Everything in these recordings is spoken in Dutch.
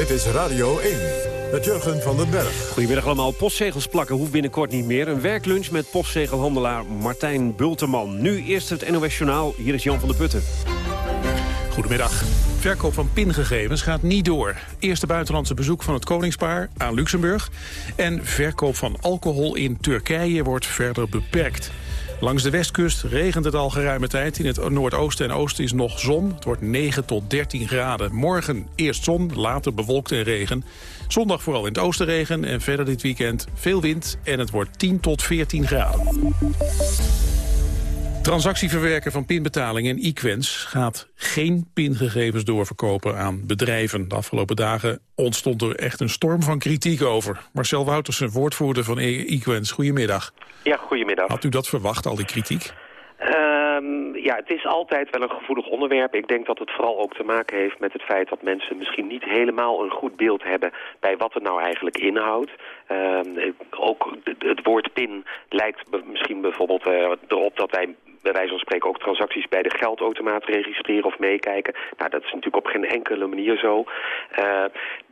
Dit is Radio 1 met Jurgen van den Berg. Goedemiddag allemaal. Postzegels plakken hoeft binnenkort niet meer. Een werklunch met postzegelhandelaar Martijn Bulteman. Nu eerst het NOS Journaal. Hier is Jan van der Putten. Goedemiddag. Verkoop van pingegevens gaat niet door. Eerste buitenlandse bezoek van het koningspaar aan Luxemburg. En verkoop van alcohol in Turkije wordt verder beperkt. Langs de westkust regent het al geruime tijd. In het noordoosten en oosten is nog zon. Het wordt 9 tot 13 graden. Morgen eerst zon, later bewolkt en regen. Zondag vooral in het oosten regen en verder dit weekend veel wind. En het wordt 10 tot 14 graden. Transactieverwerker van pinbetalingen Equens gaat geen pingegevens doorverkopen aan bedrijven. De afgelopen dagen ontstond er echt een storm van kritiek over. Marcel Woutersen, woordvoerder van Equens, goedemiddag. Ja, goedemiddag. Had u dat verwacht, al die kritiek? Ehm, ja, het is altijd wel een gevoelig onderwerp. Ik denk dat het vooral ook te maken heeft met het feit dat mensen misschien niet helemaal een goed beeld hebben bij wat het nou eigenlijk inhoudt. Ehm, ook het woord PIN lijkt misschien bijvoorbeeld uh, erop dat wij bij wijze van spreken ook transacties bij de geldautomaat registreren of meekijken. Nou, dat is natuurlijk op geen enkele manier zo. Uh,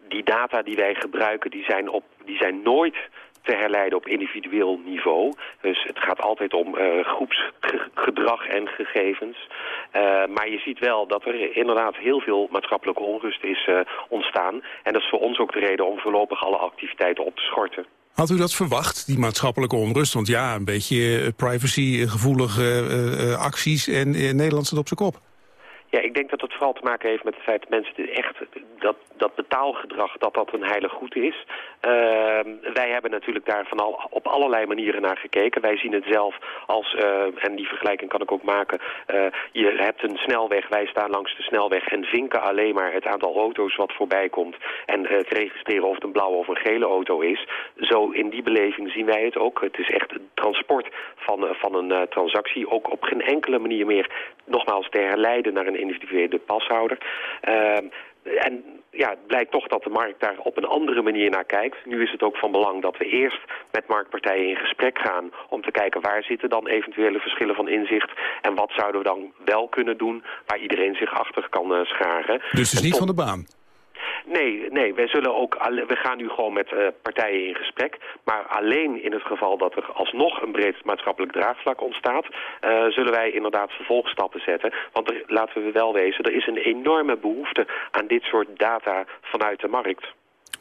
die data die wij gebruiken, die zijn, op, die zijn nooit te herleiden op individueel niveau. Dus het gaat altijd om uh, groepsgedrag en gegevens. Uh, maar je ziet wel dat er inderdaad heel veel maatschappelijke onrust is ontstaan. En dat is voor ons ook de reden om voorlopig alle activiteiten op te schorten. Had u dat verwacht, die maatschappelijke onrust? Want ja, een beetje privacygevoelige uh, acties en Nederland staat op zijn kop. Ja, ik denk dat het vooral te maken heeft met het feit dat mensen echt dat, dat betaalgedrag, dat dat een heilig goed is. Uh, wij hebben natuurlijk daar van al, op allerlei manieren naar gekeken. Wij zien het zelf als, uh, en die vergelijking kan ik ook maken, uh, je hebt een snelweg, wij staan langs de snelweg en vinken alleen maar het aantal auto's wat voorbij komt en het registreren of het een blauwe of een gele auto is. Zo in die beleving zien wij het ook. Het is echt het transport van, van een transactie, ook op geen enkele manier meer nogmaals te herleiden naar een individuele pashouder. Ehm, en ja, het blijkt toch dat de markt daar op een andere manier naar kijkt. Nu is het ook van belang dat we eerst met marktpartijen in gesprek gaan... om te kijken waar zitten dan eventuele verschillen van inzicht... en wat zouden we dan wel kunnen doen waar iedereen zich achter kan uh, scharen. Dus het is niet van de baan? Nee, nee, wij zullen ook, we gaan nu gewoon met uh, partijen in gesprek. Maar alleen in het geval dat er alsnog een breed maatschappelijk draagvlak ontstaat... Uh, zullen wij inderdaad vervolgstappen zetten. Want er, laten we wel wezen, er is een enorme behoefte aan dit soort data vanuit de markt.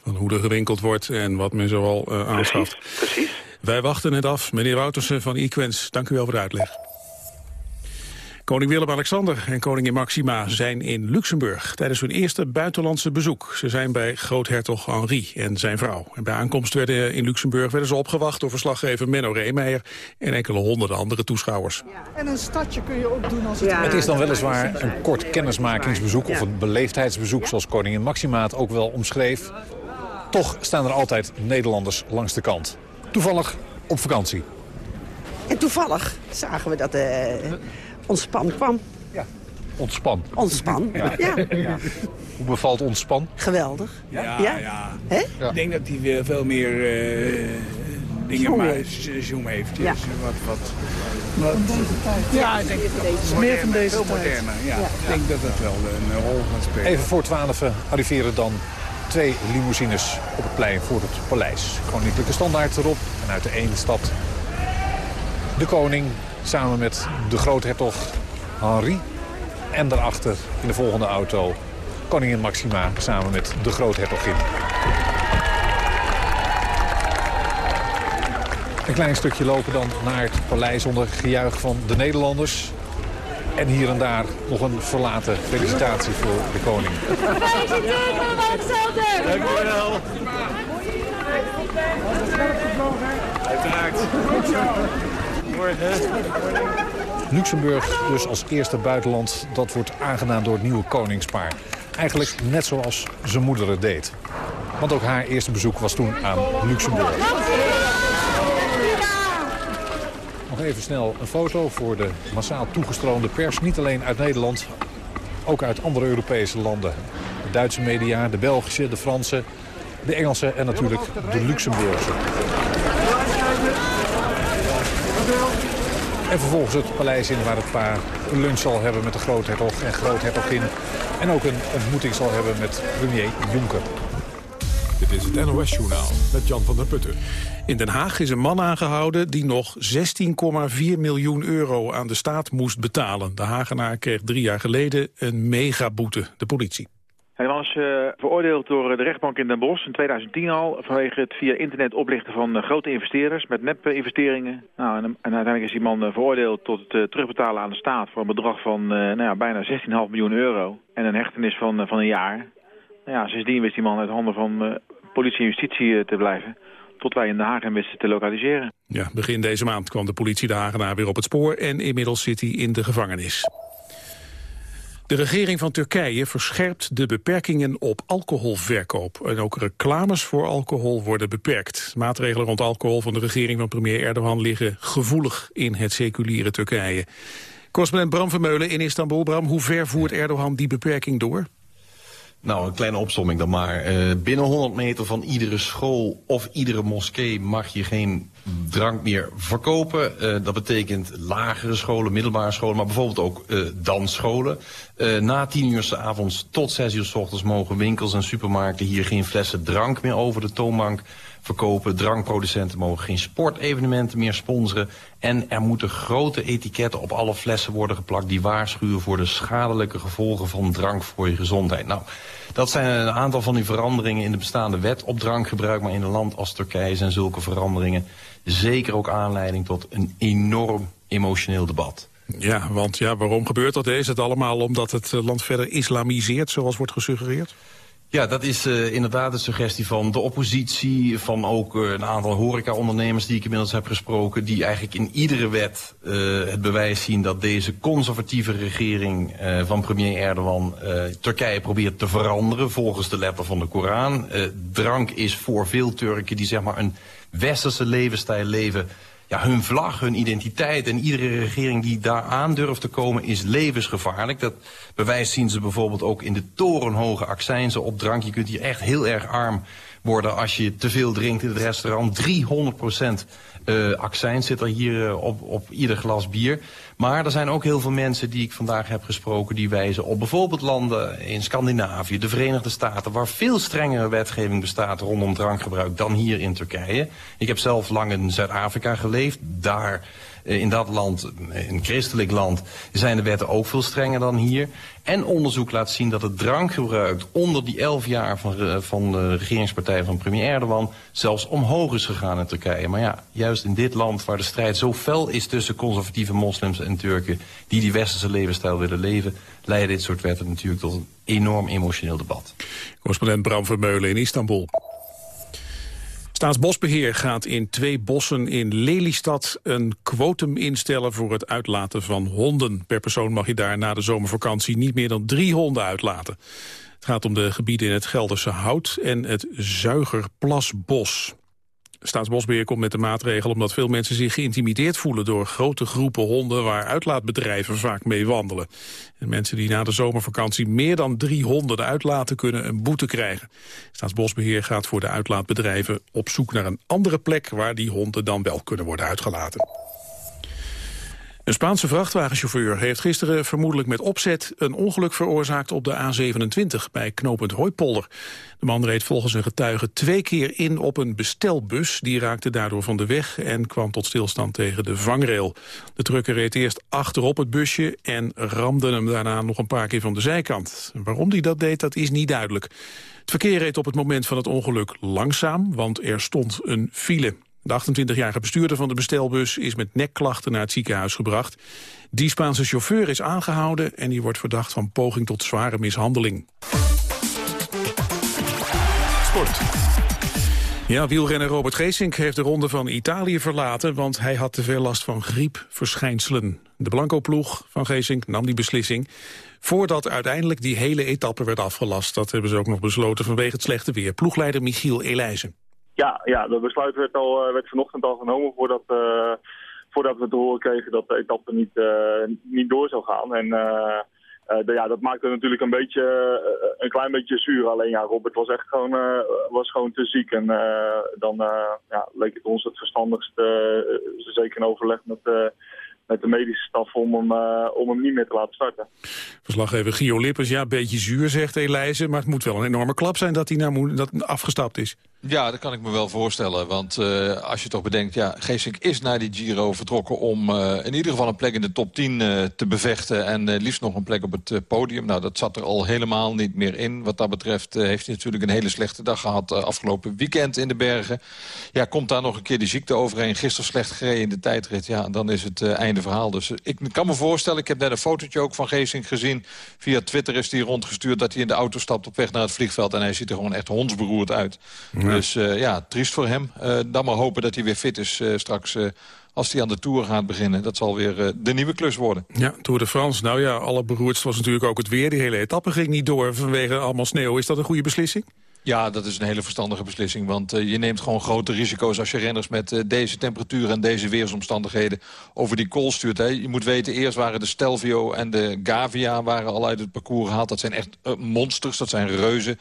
Van hoe er gewinkeld wordt en wat men zoal uh, aanschaft. Precies, precies. Wij wachten het af. Meneer Woutersen van Equens, dank u wel voor de uitleg. Koning Willem-Alexander en koningin Maxima zijn in Luxemburg tijdens hun eerste buitenlandse bezoek. Ze zijn bij groothertog Henri en zijn vrouw. En bij aankomst werden in Luxemburg werden ze opgewacht door verslaggever Menno Reemeijer en enkele honderden andere toeschouwers. En een stadje kun je ook doen als het... Ja, het is dan weliswaar een kort kennismakingsbezoek of een beleefdheidsbezoek zoals koningin Maxima het ook wel omschreef. Toch staan er altijd Nederlanders langs de kant. Toevallig op vakantie. En toevallig zagen we dat... Uh, ontspan kwam. Ja, ontspan. Ontspan, ja. ja. ja. Hoe bevalt ontspan? Geweldig. Ja, ja. ja. Ik denk dat hij weer veel meer uh, dingen maar zoom heeft. Ja. Dus wat, wat, wat, ja, ik denk dat meer van deze veel moderner. Ja. Ik denk dat dat wel een rol gaat spelen. Even voor twaalf arriveren dan twee limousines op het plein voor het paleis. Koninklijke standaard erop en uit de ene stad de koning Samen met de groothertog Henri. En daarachter in de volgende auto koningin Maxima samen met de groothertogin. Een klein stukje lopen dan naar het paleis onder gejuich van de Nederlanders. En hier en daar nog een verlaten felicitatie voor de koning. Gefeliciteerd! Dank u wel. Uiteraard. Luxemburg dus als eerste buitenland dat wordt aangedaan door het nieuwe koningspaar. Eigenlijk net zoals zijn moeder het deed. Want ook haar eerste bezoek was toen aan Luxemburg. Nog even snel een foto voor de massaal toegestroomde pers. Niet alleen uit Nederland, ook uit andere Europese landen. De Duitse media, de Belgische, de Franse, de Engelse en natuurlijk de Luxemburgse. En vervolgens het paleis in waar het paar een lunch zal hebben met de groothertog en groothertogin. En ook een ontmoeting zal hebben met premier Juncker. Dit is het NOS-journaal met Jan van der Putten. In Den Haag is een man aangehouden die nog 16,4 miljoen euro aan de staat moest betalen. De Hagenaar kreeg drie jaar geleden een megaboete, de politie. Hij was uh, veroordeeld door de rechtbank in Den Bosch in 2010 al... vanwege het via internet oplichten van uh, grote investeerders met nep-investeringen. Nou, en, en, uiteindelijk is die man veroordeeld tot het terugbetalen aan de staat... voor een bedrag van nou ja, bijna 16,5 miljoen euro en een hechtenis van, van een jaar. Nou ja, sindsdien wist die man uit handen van politie en justitie te blijven... tot wij in Den Haag hem wisten te lokaliseren. Ja, begin deze maand kwam de politie de Hagenaar weer op het spoor... en inmiddels zit hij in de gevangenis. De regering van Turkije verscherpt de beperkingen op alcoholverkoop. En ook reclames voor alcohol worden beperkt. Maatregelen rond alcohol van de regering van premier Erdogan liggen gevoelig in het seculiere Turkije. Correspondent Bram Vermeulen in Istanbul. Bram, hoe ver voert Erdogan die beperking door? Nou, een kleine opsomming dan maar. Uh, binnen 100 meter van iedere school of iedere moskee mag je geen drank meer verkopen. Uh, dat betekent lagere scholen, middelbare scholen, maar bijvoorbeeld ook uh, dansscholen. na tien uur s avonds tot zes uur s ochtends mogen winkels en supermarkten hier geen flessen drank meer over de toonbank verkopen. Drankproducenten mogen geen sportevenementen meer sponsoren. En er moeten grote etiketten op alle flessen worden geplakt... die waarschuwen voor de schadelijke gevolgen van drank voor je gezondheid. Nou, dat zijn een aantal van die veranderingen in de bestaande wet op drankgebruik. Maar in een land als Turkije zijn zulke veranderingen zeker ook aanleiding tot een enorm emotioneel debat. Ja, want ja, waarom gebeurt dat? Is het allemaal omdat het land verder islamiseert, zoals wordt gesuggereerd? Ja, dat is uh, inderdaad de suggestie van de oppositie, van ook uh, een aantal horecaondernemers die ik inmiddels heb gesproken, die eigenlijk in iedere wet uh, het bewijs zien dat deze conservatieve regering van premier Erdogan Turkije probeert te veranderen volgens de letter van de Koran. drank is voor veel Turken die zeg maar een westerse levensstijl leven ja, hun vlag, hun identiteit en iedere regering die daar aan durft te komen is levensgevaarlijk. Dat bewijs zien ze bijvoorbeeld ook in de torenhoge accijnzen op drank. Je kunt hier echt heel erg arm worden als je te veel drinkt in het restaurant. 300 procent uh, accijns zit er hier uh, op, op ieder glas bier. Maar er zijn ook heel veel mensen die ik vandaag heb gesproken... die wijzen op bijvoorbeeld landen in Scandinavië, de Verenigde Staten... waar veel strengere wetgeving bestaat rondom drankgebruik dan hier in Turkije. Ik heb zelf lang in Zuid-Afrika geleefd. Daar eh, in dat land, eh, een christelijk land, zijn de wetten ook veel strenger dan hier. En onderzoek laat zien dat het drankgebruik onder die elf jaar van, van de regeringspartij van premier Erdogan zelfs omhoog is gegaan in Turkije. Maar ja, juist in dit land waar de strijd zo fel is tussen conservatieve moslims en Turken die die westerse levensstijl willen leven, leiden dit soort wetten natuurlijk tot een enorm emotioneel debat. Correspondent Bram Vermeulen in Istanbul. Staatsbosbeheer gaat in twee bossen in Lelystad een quotum instellen voor het uitlaten van honden. Per persoon mag je daar na de zomervakantie niet meer dan drie honden uitlaten. Het gaat om de gebieden in het Gelderse Hout en het Zuigerplasbos. Staatsbosbeheer komt met de maatregel omdat veel mensen zich geïntimideerd voelen door grote groepen honden waar uitlaatbedrijven vaak mee wandelen. En mensen die na de zomervakantie meer dan drie honden uitlaten kunnen een boete krijgen. Staatsbosbeheer gaat voor de uitlaatbedrijven op zoek naar een andere plek waar die honden dan wel kunnen worden uitgelaten. Een Spaanse vrachtwagenchauffeur heeft gisteren vermoedelijk met opzet een ongeluk veroorzaakt op de A27 bij knooppunt Hooipolder. De man reed volgens een getuige twee keer in op een bestelbus. Die raakte daardoor van de weg en kwam tot stilstand tegen de vangrail. De trucker reed eerst achterop het busje en ramde hem daarna nog een paar keer van de zijkant. Waarom hij dat deed, dat is niet duidelijk. Het verkeer reed op het moment van het ongeluk langzaam, want er stond een file. De 28-jarige bestuurder van de bestelbus is met nekklachten naar het ziekenhuis gebracht. Die Spaanse chauffeur is aangehouden en die wordt verdacht van poging tot zware mishandeling. Sport. Ja, wielrenner Robert Geesink heeft de ronde van Italië verlaten... want hij had te veel last van griepverschijnselen. De Blanco-ploeg van Geesink nam die beslissing... voordat uiteindelijk die hele etappe werd afgelast. Dat hebben ze ook nog besloten vanwege het slechte weer. Ploegleider Michiel Elijzen. Ja, ja, dat besluit werd, al, eh, werd vanochtend al genomen voordat, uh, voordat we te horen kregen dat de etappe niet, uh, niet door zou gaan. En ja, dat maakte natuurlijk een beetje, een klein beetje zuur. Alleen ja, Robert was echt gewoon, was gewoon te ziek. En dan ja, leek het ons het verstandigst, zeker in overleg met met de medische staf om hem, om hem niet meer te laten starten. Verslaggever Gio Lippers, ja, een beetje zuur, zegt Elijzen. Maar het moet wel een enorme klap zijn dat hij nou moet, dat afgestapt is. Ja, dat kan ik me wel voorstellen. Want uh, als je toch bedenkt, ja, Geesink is naar die Giro vertrokken... om uh, in ieder geval een plek in de top 10 uh, te bevechten... en liefst nog een plek op het podium. Nou, dat zat er al helemaal niet meer in. Wat dat betreft heeft hij natuurlijk een hele slechte dag gehad... afgelopen weekend in de bergen. Ja, komt daar nog een keer die ziekte overheen. Gisteren slecht gereden in de tijdrit. Ja, dan is het einde verhaal. Dus ik kan me voorstellen, ik heb net een fotootje ook van Geesink gezien. Via Twitter is hij rondgestuurd dat hij in de auto stapt op weg naar het vliegveld. En hij ziet er gewoon echt hondsberoerd uit. Ja. Dus uh, ja, triest voor hem. Uh, dan maar hopen dat hij weer fit is uh, straks als hij aan de Tour gaat beginnen. Dat zal weer de nieuwe klus worden. Ja, Tour de France. Nou ja, alle beroerdst was natuurlijk ook het weer. Die hele etappe ging niet door vanwege allemaal sneeuw. Is dat een goede beslissing? Ja, dat is een hele verstandige beslissing. Want uh, je neemt gewoon grote risico's als je renners met uh, deze temperatuur en deze weersomstandigheden over die kool stuurt. Hè. Je moet weten, eerst waren de Stelvio en de Gavia waren al uit het parcours gehaald. Dat zijn echt uh, monsters, dat zijn reuzen.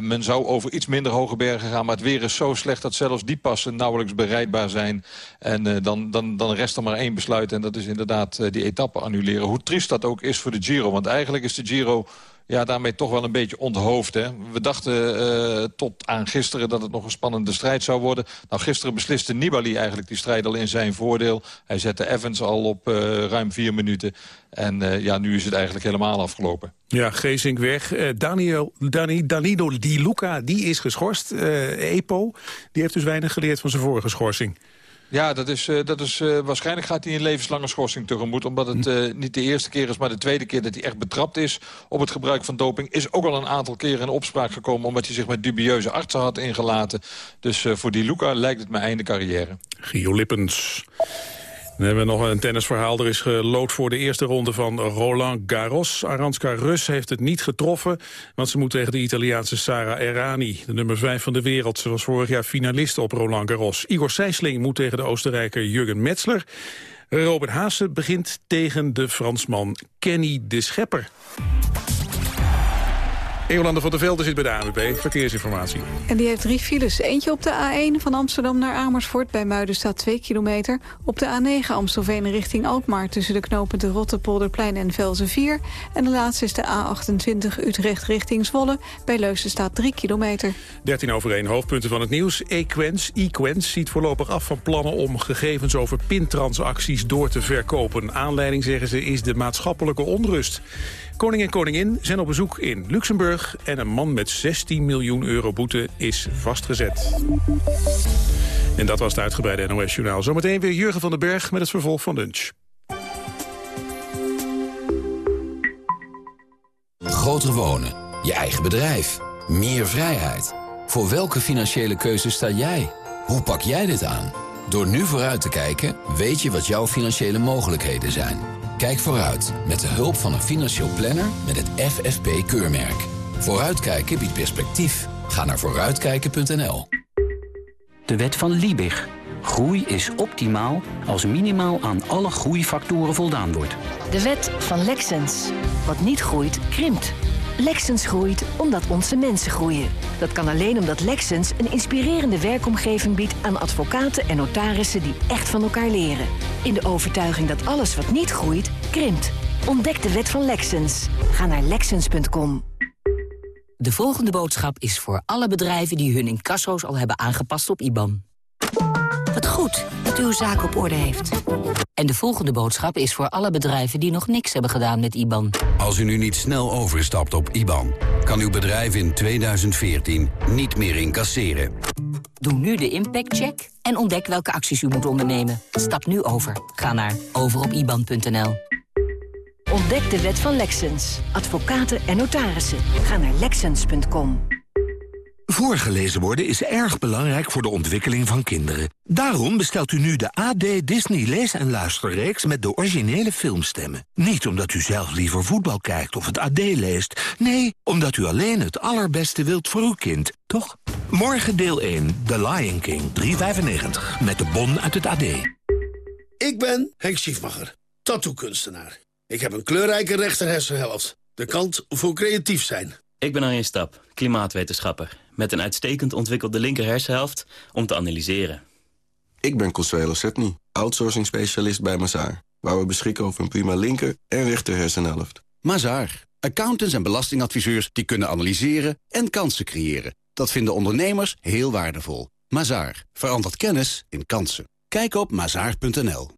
men zou over iets minder hoge bergen gaan, maar het weer is zo slecht dat zelfs die passen nauwelijks bereidbaar zijn. En dan, dan, dan rest er maar één besluit en dat is inderdaad die etappe annuleren. Hoe triest dat ook is voor de Giro, want eigenlijk is de Giro ja, daarmee toch wel een beetje onthoofd. Hè? We dachten uh, tot aan gisteren dat het nog een spannende strijd zou worden. Nou, gisteren besliste Nibali eigenlijk die strijd al in zijn voordeel. Hij zette Evans al op uh, ruim vier minuten. En uh, ja, nu is het eigenlijk helemaal afgelopen. Ja, Geesink weg. Daniel, Dani, Danilo Di Luca, die is geschorst. EPO, die heeft dus weinig geleerd van zijn vorige schorsing. Ja, dat is, uh, dat is, uh, waarschijnlijk gaat hij een levenslange schorsing tegemoet. Omdat het uh, niet de eerste keer is, maar de tweede keer dat hij echt betrapt is op het gebruik van doping. Is ook al een aantal keren in opspraak gekomen omdat hij zich met dubieuze artsen had ingelaten. Dus voor die Luca lijkt het mijn einde carrière. Gio Lippens. Dan hebben we nog een tennisverhaal. Er is gelood voor de eerste ronde van Roland Garros. Aranska Rus heeft het niet getroffen, want ze moet tegen de Italiaanse Sara Errani, de nummer 5 van de wereld. Ze was vorig jaar finalist op Roland Garros. Igor Sijsling moet tegen de Oostenrijker Jurgen Metzler. Robert Haase begint tegen de Fransman Kenny de Schepper. Eolande van der Velde zit bij de ANWB. Verkeersinformatie. En die heeft drie files. Eentje op de A1 van Amsterdam naar Amersfoort. Bij Muiden staat 2 kilometer. Op de A9 Amstelveen richting Alkmaar... tussen de knopen de Rottepolderplein en Velzen 4. En de laatste is de A28 Utrecht richting Zwolle. Bij Leusden staat 3 kilometer. 13 over 1 hoofdpunten van het nieuws. Equens, Equens ziet voorlopig af van plannen om gegevens over pintransacties door te verkopen. Aanleiding, zeggen ze, is de maatschappelijke onrust. Koning en koningin zijn op bezoek in Luxemburg... en een man met 16 miljoen euro boete is vastgezet. En dat was het uitgebreide NOS-journaal. Zometeen weer Jurgen van den Berg met het vervolg van lunch. Groter wonen, je eigen bedrijf, meer vrijheid. Voor welke financiële keuze sta jij? Hoe pak jij dit aan? Door nu vooruit te kijken, weet je wat jouw financiële mogelijkheden zijn... Kijk vooruit met de hulp van een financieel planner met het FFP-keurmerk. Vooruitkijken biedt perspectief. Ga naar vooruitkijken.nl. De wet van Liebig. Groei is optimaal als minimaal aan alle groeifactoren voldaan wordt. De wet van Lexens. Wat niet groeit, krimpt. Lexens groeit omdat onze mensen groeien. Dat kan alleen omdat Lexens een inspirerende werkomgeving biedt aan advocaten en notarissen die echt van elkaar leren. In de overtuiging dat alles wat niet groeit, krimpt. Ontdek de wet van Lexens. Ga naar Lexens.com. De volgende boodschap is voor alle bedrijven die hun incasso's al hebben aangepast op IBAN. Wat goed uw zaak op orde heeft. En de volgende boodschap is voor alle bedrijven die nog niks hebben gedaan met IBAN. Als u nu niet snel overstapt op IBAN, kan uw bedrijf in 2014 niet meer incasseren. Doe nu de impactcheck en ontdek welke acties u moet ondernemen. Stap nu over. Ga naar overopiban.nl. Ontdek de wet van Lexens. Advocaten en notarissen. Ga naar Lexens.com. Voorgelezen worden is erg belangrijk voor de ontwikkeling van kinderen. Daarom bestelt u nu de AD Disney Lees- en Luisterreeks met de originele filmstemmen. Niet omdat u zelf liever voetbal kijkt of het AD leest. Nee, omdat u alleen het allerbeste wilt voor uw kind, toch? Morgen deel 1, The Lion King, 3,95. Met de bon uit het AD. Ik ben Henk Schiefmacher, tattoo-kunstenaar. Ik heb een kleurrijke rechterhersenhelft. De kant voor creatief zijn. Ik ben Arjen Stap, klimaatwetenschapper. Met een uitstekend ontwikkelde linkerhersenhelft om te analyseren. Ik ben Consuelo Setny, outsourcing specialist bij Mazaar. waar we beschikken over een prima linker en rechter hersenhelft. Mazaar. Accountants en belastingadviseurs die kunnen analyseren en kansen creëren. Dat vinden ondernemers heel waardevol. Mazaar. Verandert kennis in kansen. Kijk op mazaar.nl.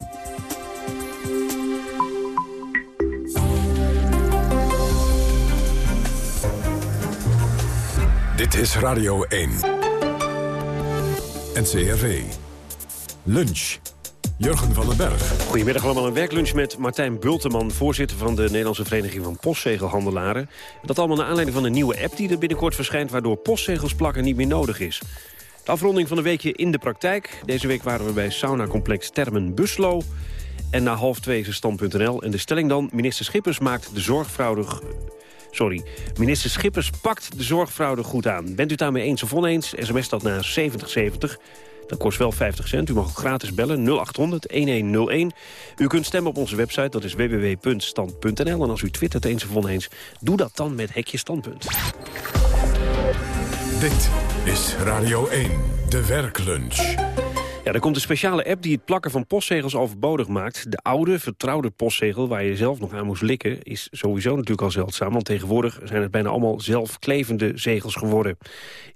Dit is Radio 1. NCRV. Lunch. Jurgen van den Berg. Goedemiddag allemaal, een werklunch met Martijn Bulteman... voorzitter van de Nederlandse Vereniging van Postzegelhandelaren. Dat allemaal naar aanleiding van een nieuwe app die er binnenkort verschijnt... waardoor postzegels plakken niet meer nodig is. De afronding van een weekje in de praktijk. Deze week waren we bij saunacomplex Termen Buslo. En na half twee is stand.nl. En de stelling dan, minister Schippers maakt de zorgfraude... Sorry, minister Schippers pakt de zorgfraude goed aan. Bent u daarmee eens of oneens? SMS dat naar 7070. Dat kost wel 50 cent. U mag ook gratis bellen 0800-1101. U kunt stemmen op onze website, dat is www.stand.nl. En als u twittert eens of oneens, doe dat dan met Hekje Standpunt. Dit is Radio 1, de werklunch. Ja, er komt een speciale app die het plakken van postzegels overbodig maakt. De oude, vertrouwde postzegel waar je zelf nog aan moest likken... is sowieso natuurlijk al zeldzaam, want tegenwoordig zijn het bijna allemaal zelfklevende zegels geworden.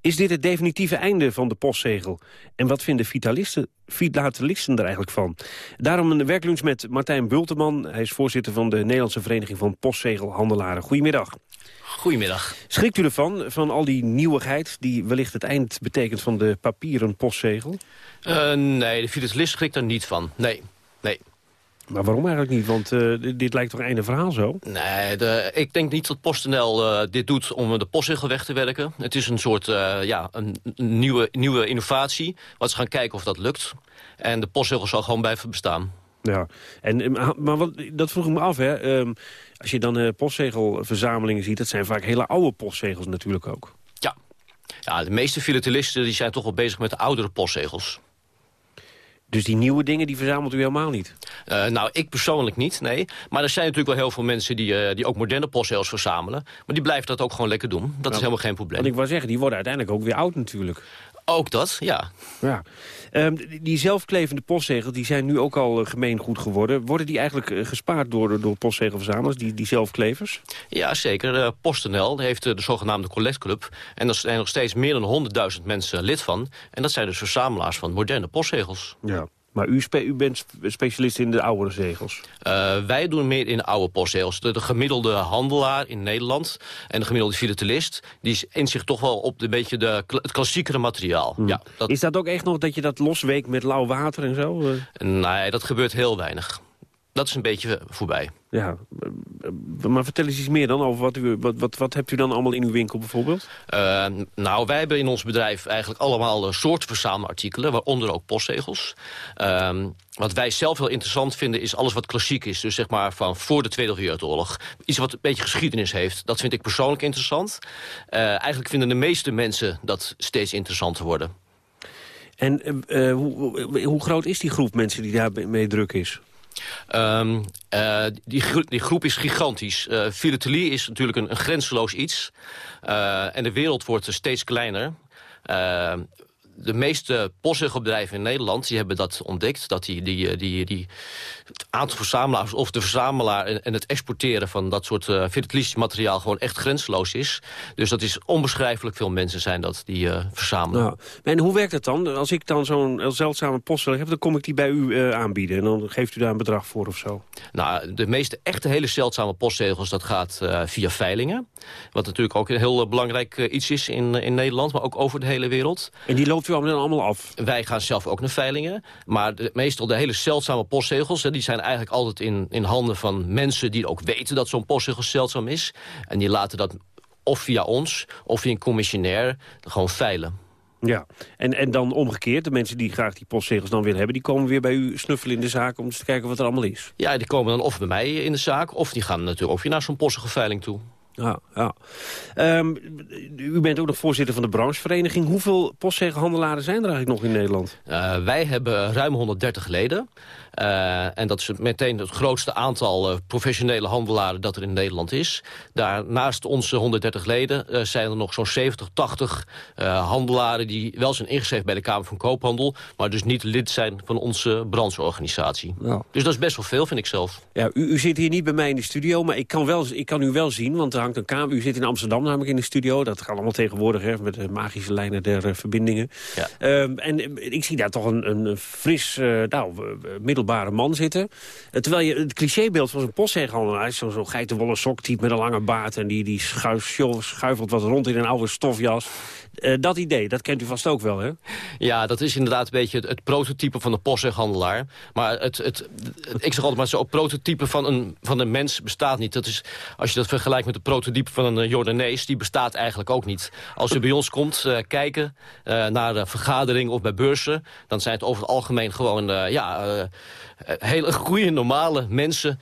Is dit het definitieve einde van de postzegel? En wat vinden vitalisten, filatelisten er eigenlijk van? Daarom een werklunch met Martijn Bulteman. Hij is voorzitter van de Nederlandse Vereniging van Postzegelhandelaren. Goedemiddag. Goedemiddag. Schrikt u ervan, van al die nieuwigheid... die wellicht het eind betekent van de papieren postzegel? Uh, nee, de filatelist schrikt er niet van. Nee, nee. Maar waarom eigenlijk niet? Want uh, dit lijkt toch einde verhaal zo? Nee, de, ik denk niet dat PostNL uh, dit doet om de postzegel weg te werken. Het is een soort uh, ja, een nieuwe, nieuwe innovatie. Wat ze gaan kijken of dat lukt. En de postzegel zal gewoon blijven bestaan. Ja, en, maar wat, dat vroeg ik me af. Hè. Um, als je dan uh, postzegelverzamelingen ziet... dat zijn vaak hele oude postzegels natuurlijk ook. Ja, ja de meeste filatelisten die zijn toch wel bezig met de oudere postzegels. Dus die nieuwe dingen die verzamelt u helemaal niet? Uh, nou, ik persoonlijk niet, nee. Maar er zijn natuurlijk wel heel veel mensen die, uh, die ook moderne postzegels verzamelen. Maar die blijven dat ook gewoon lekker doen. Dat nou, is helemaal geen probleem. Want ik wou zeggen, die worden uiteindelijk ook weer oud natuurlijk. Ook dat, ja. ja. Um, die zelfklevende postzegels die zijn nu ook al uh, gemeengoed geworden. Worden die eigenlijk uh, gespaard door, door postzegelverzamelaars, die, die zelfklevers? Ja, zeker. Uh, PostNL heeft de zogenaamde Collectclub. En daar zijn nog steeds meer dan 100.000 mensen lid van. En dat zijn dus verzamelaars van moderne postzegels. Ja. Maar u, spe u, bent specialist in de oudere zegels? Uh, wij doen meer in de oude postzegels. De, de, gemiddelde handelaar in Nederland en de gemiddelde filatelist... die in zich toch wel op een beetje de, het klassiekere materiaal. Hmm. Ja, dat... Is dat ook echt nog dat je dat losweekt met lauw water en zo? Nee, dat gebeurt heel weinig. Dat is een beetje voorbij. Ja, maar vertel eens iets meer dan over wat, u, wat, wat, wat hebt u dan allemaal in uw winkel bijvoorbeeld? Uh, nou, wij hebben in ons bedrijf eigenlijk allemaal soorten verzamelartikelen, waaronder ook postzegels. Uh, wat wij zelf heel interessant vinden is alles wat klassiek is. Dus zeg maar van voor de Tweede Wereldoorlog. Iets wat een beetje geschiedenis heeft. Dat vind ik persoonlijk interessant. Uh, eigenlijk vinden de meeste mensen dat steeds interessanter worden. En hoe, hoe groot is die groep mensen die daarmee druk is? Um, uh, die, groep is gigantisch. Uh, is natuurlijk een, een grenzeloos iets. Uh, en de wereld wordt steeds kleiner. de meeste postzegelbedrijven in Nederland die hebben dat ontdekt. Dat die, die, die, die, het aantal verzamelaars of de verzamelaar en, en het exporteren van dat soort uh, materiaal gewoon echt grenzeloos is. Dus dat is onbeschrijfelijk veel mensen zijn dat die uh, verzamelen. Nou, en hoe werkt het dan? Als ik dan zo'n zeldzame postzegel heb, dan kom ik die bij u uh, aanbieden. En dan geeft u daar een bedrag voor of zo? Nou, de meeste echte hele zeldzame postzegels, dat gaat via veilingen. Wat natuurlijk ook een heel belangrijk iets is in, in Nederland, maar ook over de hele wereld. En die loopt u allemaal af? Wij gaan zelf ook naar veilingen. Maar de, meestal de hele zeldzame postzegels, die zijn eigenlijk altijd in, in handen van mensen die ook weten dat zo'n postzegel zeldzaam is. En die laten dat of via ons of via een commissionair gewoon veilen. Ja, en, en dan omgekeerd, de mensen die graag die postzegels dan willen hebben... die komen weer bij u snuffelen in de zaak om eens te kijken wat er allemaal is. Ja, die komen dan of bij mij in de zaak... of die gaan natuurlijk ook weer naar zo'n postzegelveiling toe. Ja, ja. Ehm, u bent ook nog voorzitter van de branchevereniging. Hoeveel postzegelhandelaren zijn er eigenlijk nog in Nederland? Uh, wij hebben ruim 130 leden. Uh, en dat is meteen het grootste aantal uh, professionele handelaren dat er in Nederland is. Daarnaast onze 130 leden zijn er nog zo'n 70, 80 handelaren... die wel zijn ingeschreven bij de Kamer van Koophandel... maar dus niet lid zijn van onze brancheorganisatie. Ja. Dus dat is best wel veel, vind ik zelf. Ja, u, u, zit hier niet bij mij in de studio, maar ik kan, wel, ik kan u wel zien... want er hangt een kamer. U zit in Amsterdam namelijk in de studio. Dat gaat allemaal tegenwoordig hè, met de magische lijnen der verbindingen. Ja. Ehm, en ik zie daar toch een, een fris, nou, middelbare man zitten. terwijl je het clichébeeld van zo'n postzegelhandelaar... is zo'n zo geitenwolle soktype met een lange baard... en die, die schuif, schuifelt wat rond in een oude stofjas. Uh, dat idee, dat kent u vast ook wel, hè? Ja, dat is inderdaad een beetje het, het prototype van de postzegelhandelaar. Maar het, het, ik zeg altijd maar zo, het prototype van een, van een mens bestaat niet. Dat is, als je dat vergelijkt met het prototype van een Jordanees... die bestaat eigenlijk ook niet. Als u bij ons komt uh, kijken uh, naar de vergadering of bij beurzen... dan zijn het over het algemeen gewoon ja, hele goede, normale mensen...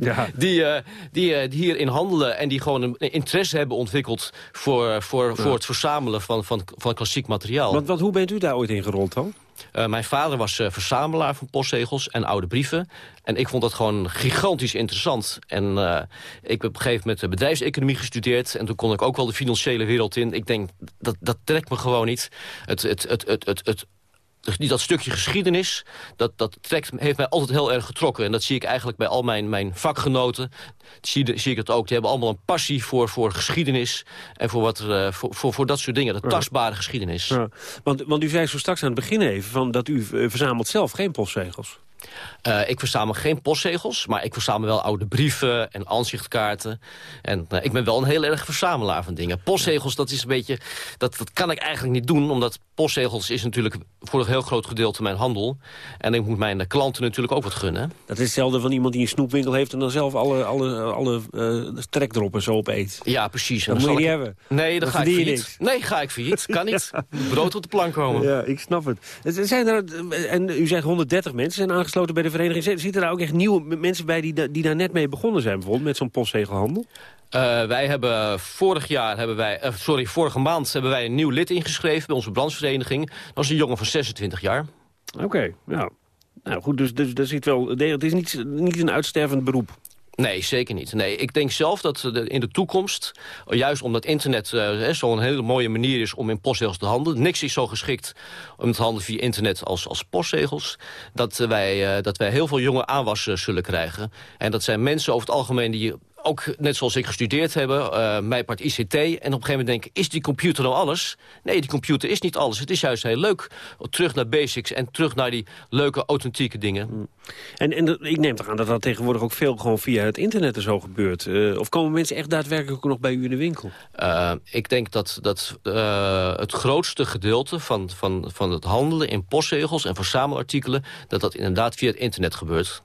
Ja. die, die, die hierin handelen en die gewoon een interesse hebben ontwikkeld... voor, voor, ja. voor het verzamelen van, van, van klassiek materiaal. Want, want hoe bent u daar ooit in gerold dan? Uh, mijn vader was uh, verzamelaar van postzegels en oude brieven. En ik vond dat gewoon gigantisch interessant. En uh, ik heb op een gegeven moment de bedrijfseconomie gestudeerd. En toen kon ik ook wel de financiële wereld in. Ik denk, dat, dat trekt me gewoon niet. Het, het, het, het, het, het dus dat stukje geschiedenis, dat, dat trekt, heeft mij altijd heel erg getrokken. En dat zie ik eigenlijk bij al mijn, mijn vakgenoten. Zie, zie ik dat ook. Die hebben allemaal een passie voor, voor geschiedenis. En voor, wat, uh, voor, voor, voor dat soort dingen. De tastbare geschiedenis. Ja. Want, want u zei zo straks aan het begin even... Van dat u eh, verzamelt zelf geen postzegels. Uh, ik verzamel geen postzegels, maar ik verzamel wel oude brieven en aanzichtkaarten. En uh, ik ben wel een heel erg verzamelaar van dingen. Postzegels, dat is een beetje, dat, dat kan ik eigenlijk niet doen, omdat postzegels is natuurlijk voor een heel groot gedeelte mijn handel. En ik moet mijn klanten natuurlijk ook wat gunnen. Dat is hetzelfde van iemand die een snoepwinkel heeft en dan zelf alle, alle, alle uh, trekdrop en zo opeet. Ja, precies. Dat moet je niet hebben. Nee, dan, ga ik failliet. Nee, ga ik failliet. Kan niet. Brood op de plank komen. Ja, ik snap het. Zijn er, en u zegt 130 mensen zijn aangesloten bij de vereniging. Zitten daar ook echt nieuwe mensen bij die, die daar net mee begonnen zijn? Bijvoorbeeld met zo'n postzegelhandel? Uh, wij hebben vorig jaar, hebben wij, uh, sorry, vorige maand hebben wij een nieuw lid ingeschreven bij onze branchevereniging. Dat was een jongen van 26 jaar. Oké, okay, nou. nou goed, dus, dus, dus zit wel, het is niet, niet een uitstervend beroep. Nee, zeker niet. Nee, ik denk zelf dat in de toekomst, juist omdat internet uh, zo'n hele mooie manier is om in postzegels te handelen. Niks is zo geschikt om te handelen via internet als, als postzegels. Dat wij, uh, dat wij heel veel jonge aanwas uh, zullen krijgen. En dat zijn mensen over het algemeen die ook net zoals ik gestudeerd hebben, uh, mijn part ICT... en op een gegeven moment denken, is die computer nou alles? Nee, die computer is niet alles. Het is juist heel leuk. Terug naar basics en terug naar die leuke, authentieke dingen. Mm. En, en ik neem toch aan dat dat tegenwoordig ook veel gewoon via het internet er zo gebeurt. Uh, of komen mensen echt daadwerkelijk ook nog bij u in de winkel? Uh, ik denk dat, dat het grootste gedeelte van, van, van het handelen in postzegels en verzamelartikelen... dat dat inderdaad via het internet gebeurt.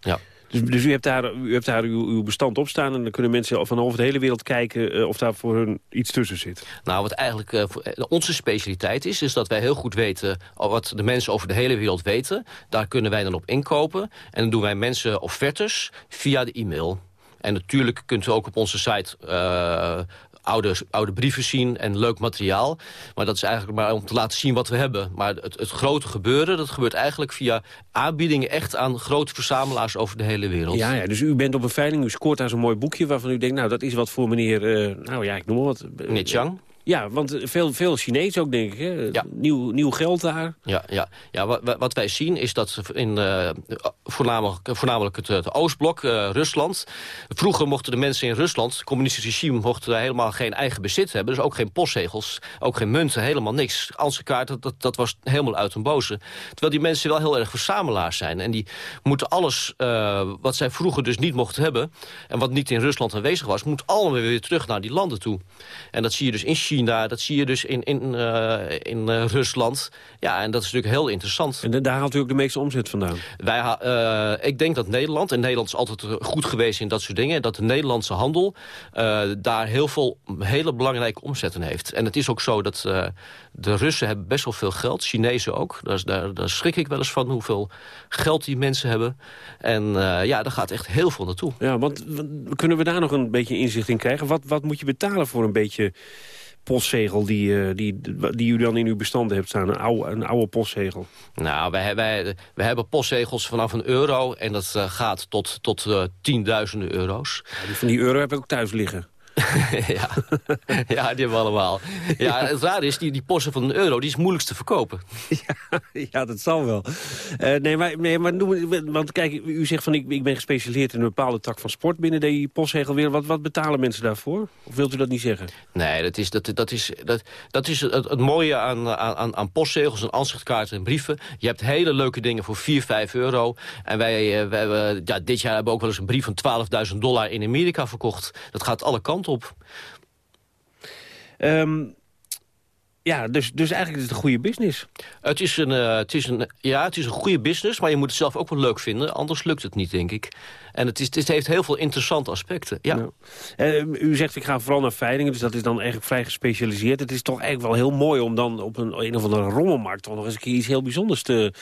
Ja. Dus, dus u hebt daar, u hebt daar uw, bestand op staan... en dan kunnen mensen van over de hele wereld kijken... Uh, of daar voor hun iets tussen zit. Nou, wat eigenlijk uh, onze specialiteit is... is dat wij heel goed weten wat de mensen over de hele wereld weten. Daar kunnen wij dan op inkopen. En dan doen wij mensen offertes via de e-mail. En natuurlijk kunt u ook op onze site uh, oude, oude brieven zien en leuk materiaal. Maar dat is eigenlijk maar om te laten zien wat we hebben. Maar het, het grote gebeuren, dat gebeurt eigenlijk via aanbiedingen... echt aan grote verzamelaars over de hele wereld. Ja, ja dus u bent op een veiling, u scoort daar zo'n mooi boekje... waarvan u denkt, nou, dat is wat voor meneer... Uh, nou ja, ik noem maar wat. Meneer Chang. Ja, want veel, veel Chinees ook, denk ik. Hè? Ja. Nieuw, nieuw geld daar. Ja, ja. ja wat, wat wij zien is dat in uh, voornamelijk, voornamelijk het, het Oostblok, uh, Rusland... Vroeger mochten de mensen in Rusland, het communistische regime... mochten helemaal geen eigen bezit hebben. Dus ook geen postzegels, ook geen munten, helemaal niks. kaarten, dat, dat was helemaal uit hun boze. Terwijl die mensen wel heel erg verzamelaars zijn. En die moeten alles uh, wat zij vroeger dus niet mochten hebben... en wat niet in Rusland aanwezig was... moet allemaal weer terug naar die landen toe. En dat zie je dus in China China. Dat zie je dus in, in, eh, in eh, Rusland. Ja, en dat is natuurlijk heel interessant. En daar haalt u ook de meeste omzet vandaan? Wij, uh, ik denk dat Nederland, en Nederland is altijd goed geweest in dat soort dingen... dat de Nederlandse handel daar heel veel hele belangrijke omzetten heeft. En het is ook zo dat de Russen hebben best wel veel geld. Chinezen ook. Daar, daar, daar schrik ik wel eens van hoeveel geld die mensen hebben. En ja, daar gaat echt heel veel naartoe. Ja, want kunnen we daar nog een beetje inzicht in krijgen? Wat, wat moet je betalen voor een beetje postzegel die, die, die u dan in uw bestanden hebt staan? Een oude, een oude postzegel. Nou, wij, wij, wij hebben postzegels vanaf een euro en dat gaat tot, tot uh, tienduizenden euro's. Ja, die van die euro heb ik ook thuis liggen. ja. ja, die hebben we allemaal. Ja, het raar is, die, die posten van een euro, die is moeilijkst te verkopen. ja, ja dat zal wel. Uh, nee, maar, nee, maar noem, want kijk, u zegt van ik, ik ben gespecialiseerd in een bepaalde tak van sport binnen die postzegelwereld. Wat, wat betalen mensen daarvoor? Of wilt u dat niet zeggen? Nee, dat is, dat, dat is, dat, dat is het, het mooie aan, aan, aan postzegels en aanzichtkaarten en brieven. Je hebt hele leuke dingen voor 4, 5 euro. En wij, eh, wij, wij ja, dit jaar hebben we ook wel eens een brief van 12.000 dollar in Amerika verkocht. Dat gaat alle kanten op. Um, ja, dus, dus eigenlijk is het een goede business. Het is een, uh, het is een, ja, het is een goede business, maar je moet het zelf ook wel leuk vinden. Anders lukt het niet, denk ik. En het, is, het heeft heel veel interessante aspecten, ja. Uh, u zegt, ik ga vooral naar veilingen, dus dat is dan eigenlijk vrij gespecialiseerd. Het is toch eigenlijk wel heel mooi om dan op een, een of andere rommelmarkt... toch nog eens een keer iets heel bijzonders te,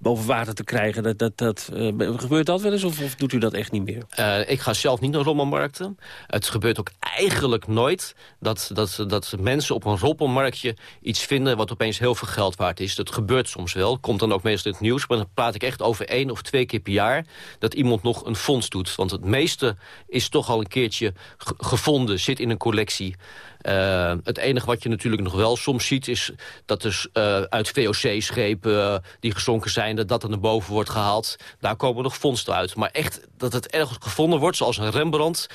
boven water te krijgen. Dat, dat, dat, uh, gebeurt dat wel eens of, of, doet u dat echt niet meer? Uh, ik ga zelf niet naar rommelmarkten. Het gebeurt ook eigenlijk nooit dat, dat, dat mensen op een rommelmarktje iets vinden... wat opeens heel veel geld waard is. Dat gebeurt soms wel. Komt dan ook meestal in het nieuws. Maar dan praat ik echt over één of twee keer per jaar... dat iemand nog een fonds doet. Want het meeste is toch al een keertje gevonden, zit in een collectie... Uh, het enige wat je natuurlijk nog wel soms ziet... is dat dus uh, uit VOC-schepen uh, die gezonken zijn... dat dat er naar boven wordt gehaald. Daar komen nog vondsten uit. Maar echt dat het ergens gevonden wordt, zoals een Rembrandt...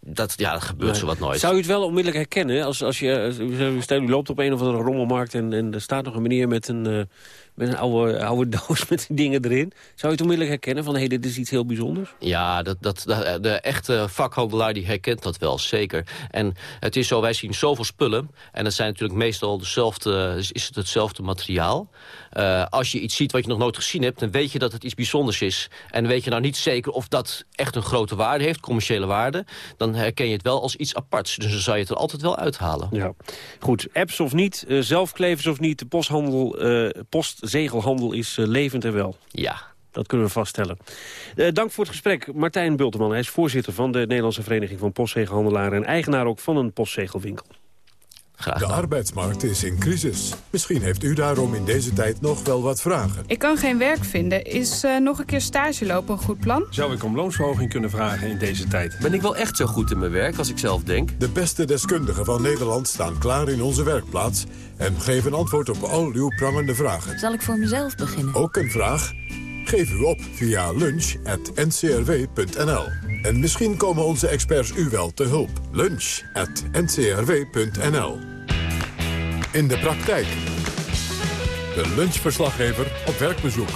Dat, ja, dat gebeurt nee. zo wat nooit. Zou u het wel onmiddellijk herkennen? Als, als je, stel, u loopt op een of andere rommelmarkt... en, en er staat nog een meneer met een met een oude, oude doos met dingen erin. Zou je het onmiddellijk herkennen van, hé, hey, dit is iets heel bijzonders? Ja, dat, dat, de echte vakhandelaar die herkent dat wel, zeker. En het is zo, wij zien zoveel spullen. En het zijn natuurlijk meestal dezelfde, is het hetzelfde materiaal. Uh, als je iets ziet wat je nog nooit gezien hebt, dan weet je dat het iets bijzonders is. En weet je nou niet zeker of dat echt een grote waarde heeft, commerciële waarde, dan herken je het wel als iets aparts. Dus dan zou je het er altijd wel uithalen. Ja. Goed, apps of niet, uh, zelfklevers of niet, de posthandel, uh, postzegelhandel is levend en wel. Ja. Dat kunnen we vaststellen. Uh, dank voor het gesprek. Martijn Bulteman, hij is voorzitter van de Nederlandse Vereniging van Postzegelhandelaren... en eigenaar ook van een postzegelwinkel. De arbeidsmarkt is in crisis. Misschien heeft u daarom in deze tijd nog wel wat vragen. Ik kan geen werk vinden. Is uh, nog een keer stage lopen een goed plan? Zou ik om loonsverhoging kunnen vragen in deze tijd? Ben ik wel echt zo goed in mijn werk als ik zelf denk? De beste deskundigen van Nederland staan klaar in onze werkplaats... en geven antwoord op al uw prangende vragen. Zal ik voor mezelf beginnen? Ook een vraag? Geef u op via lunch.ncrw.nl. En misschien komen onze experts u wel te hulp. Lunch.ncrw.nl In de praktijk. De lunchverslaggever op werkbezoek.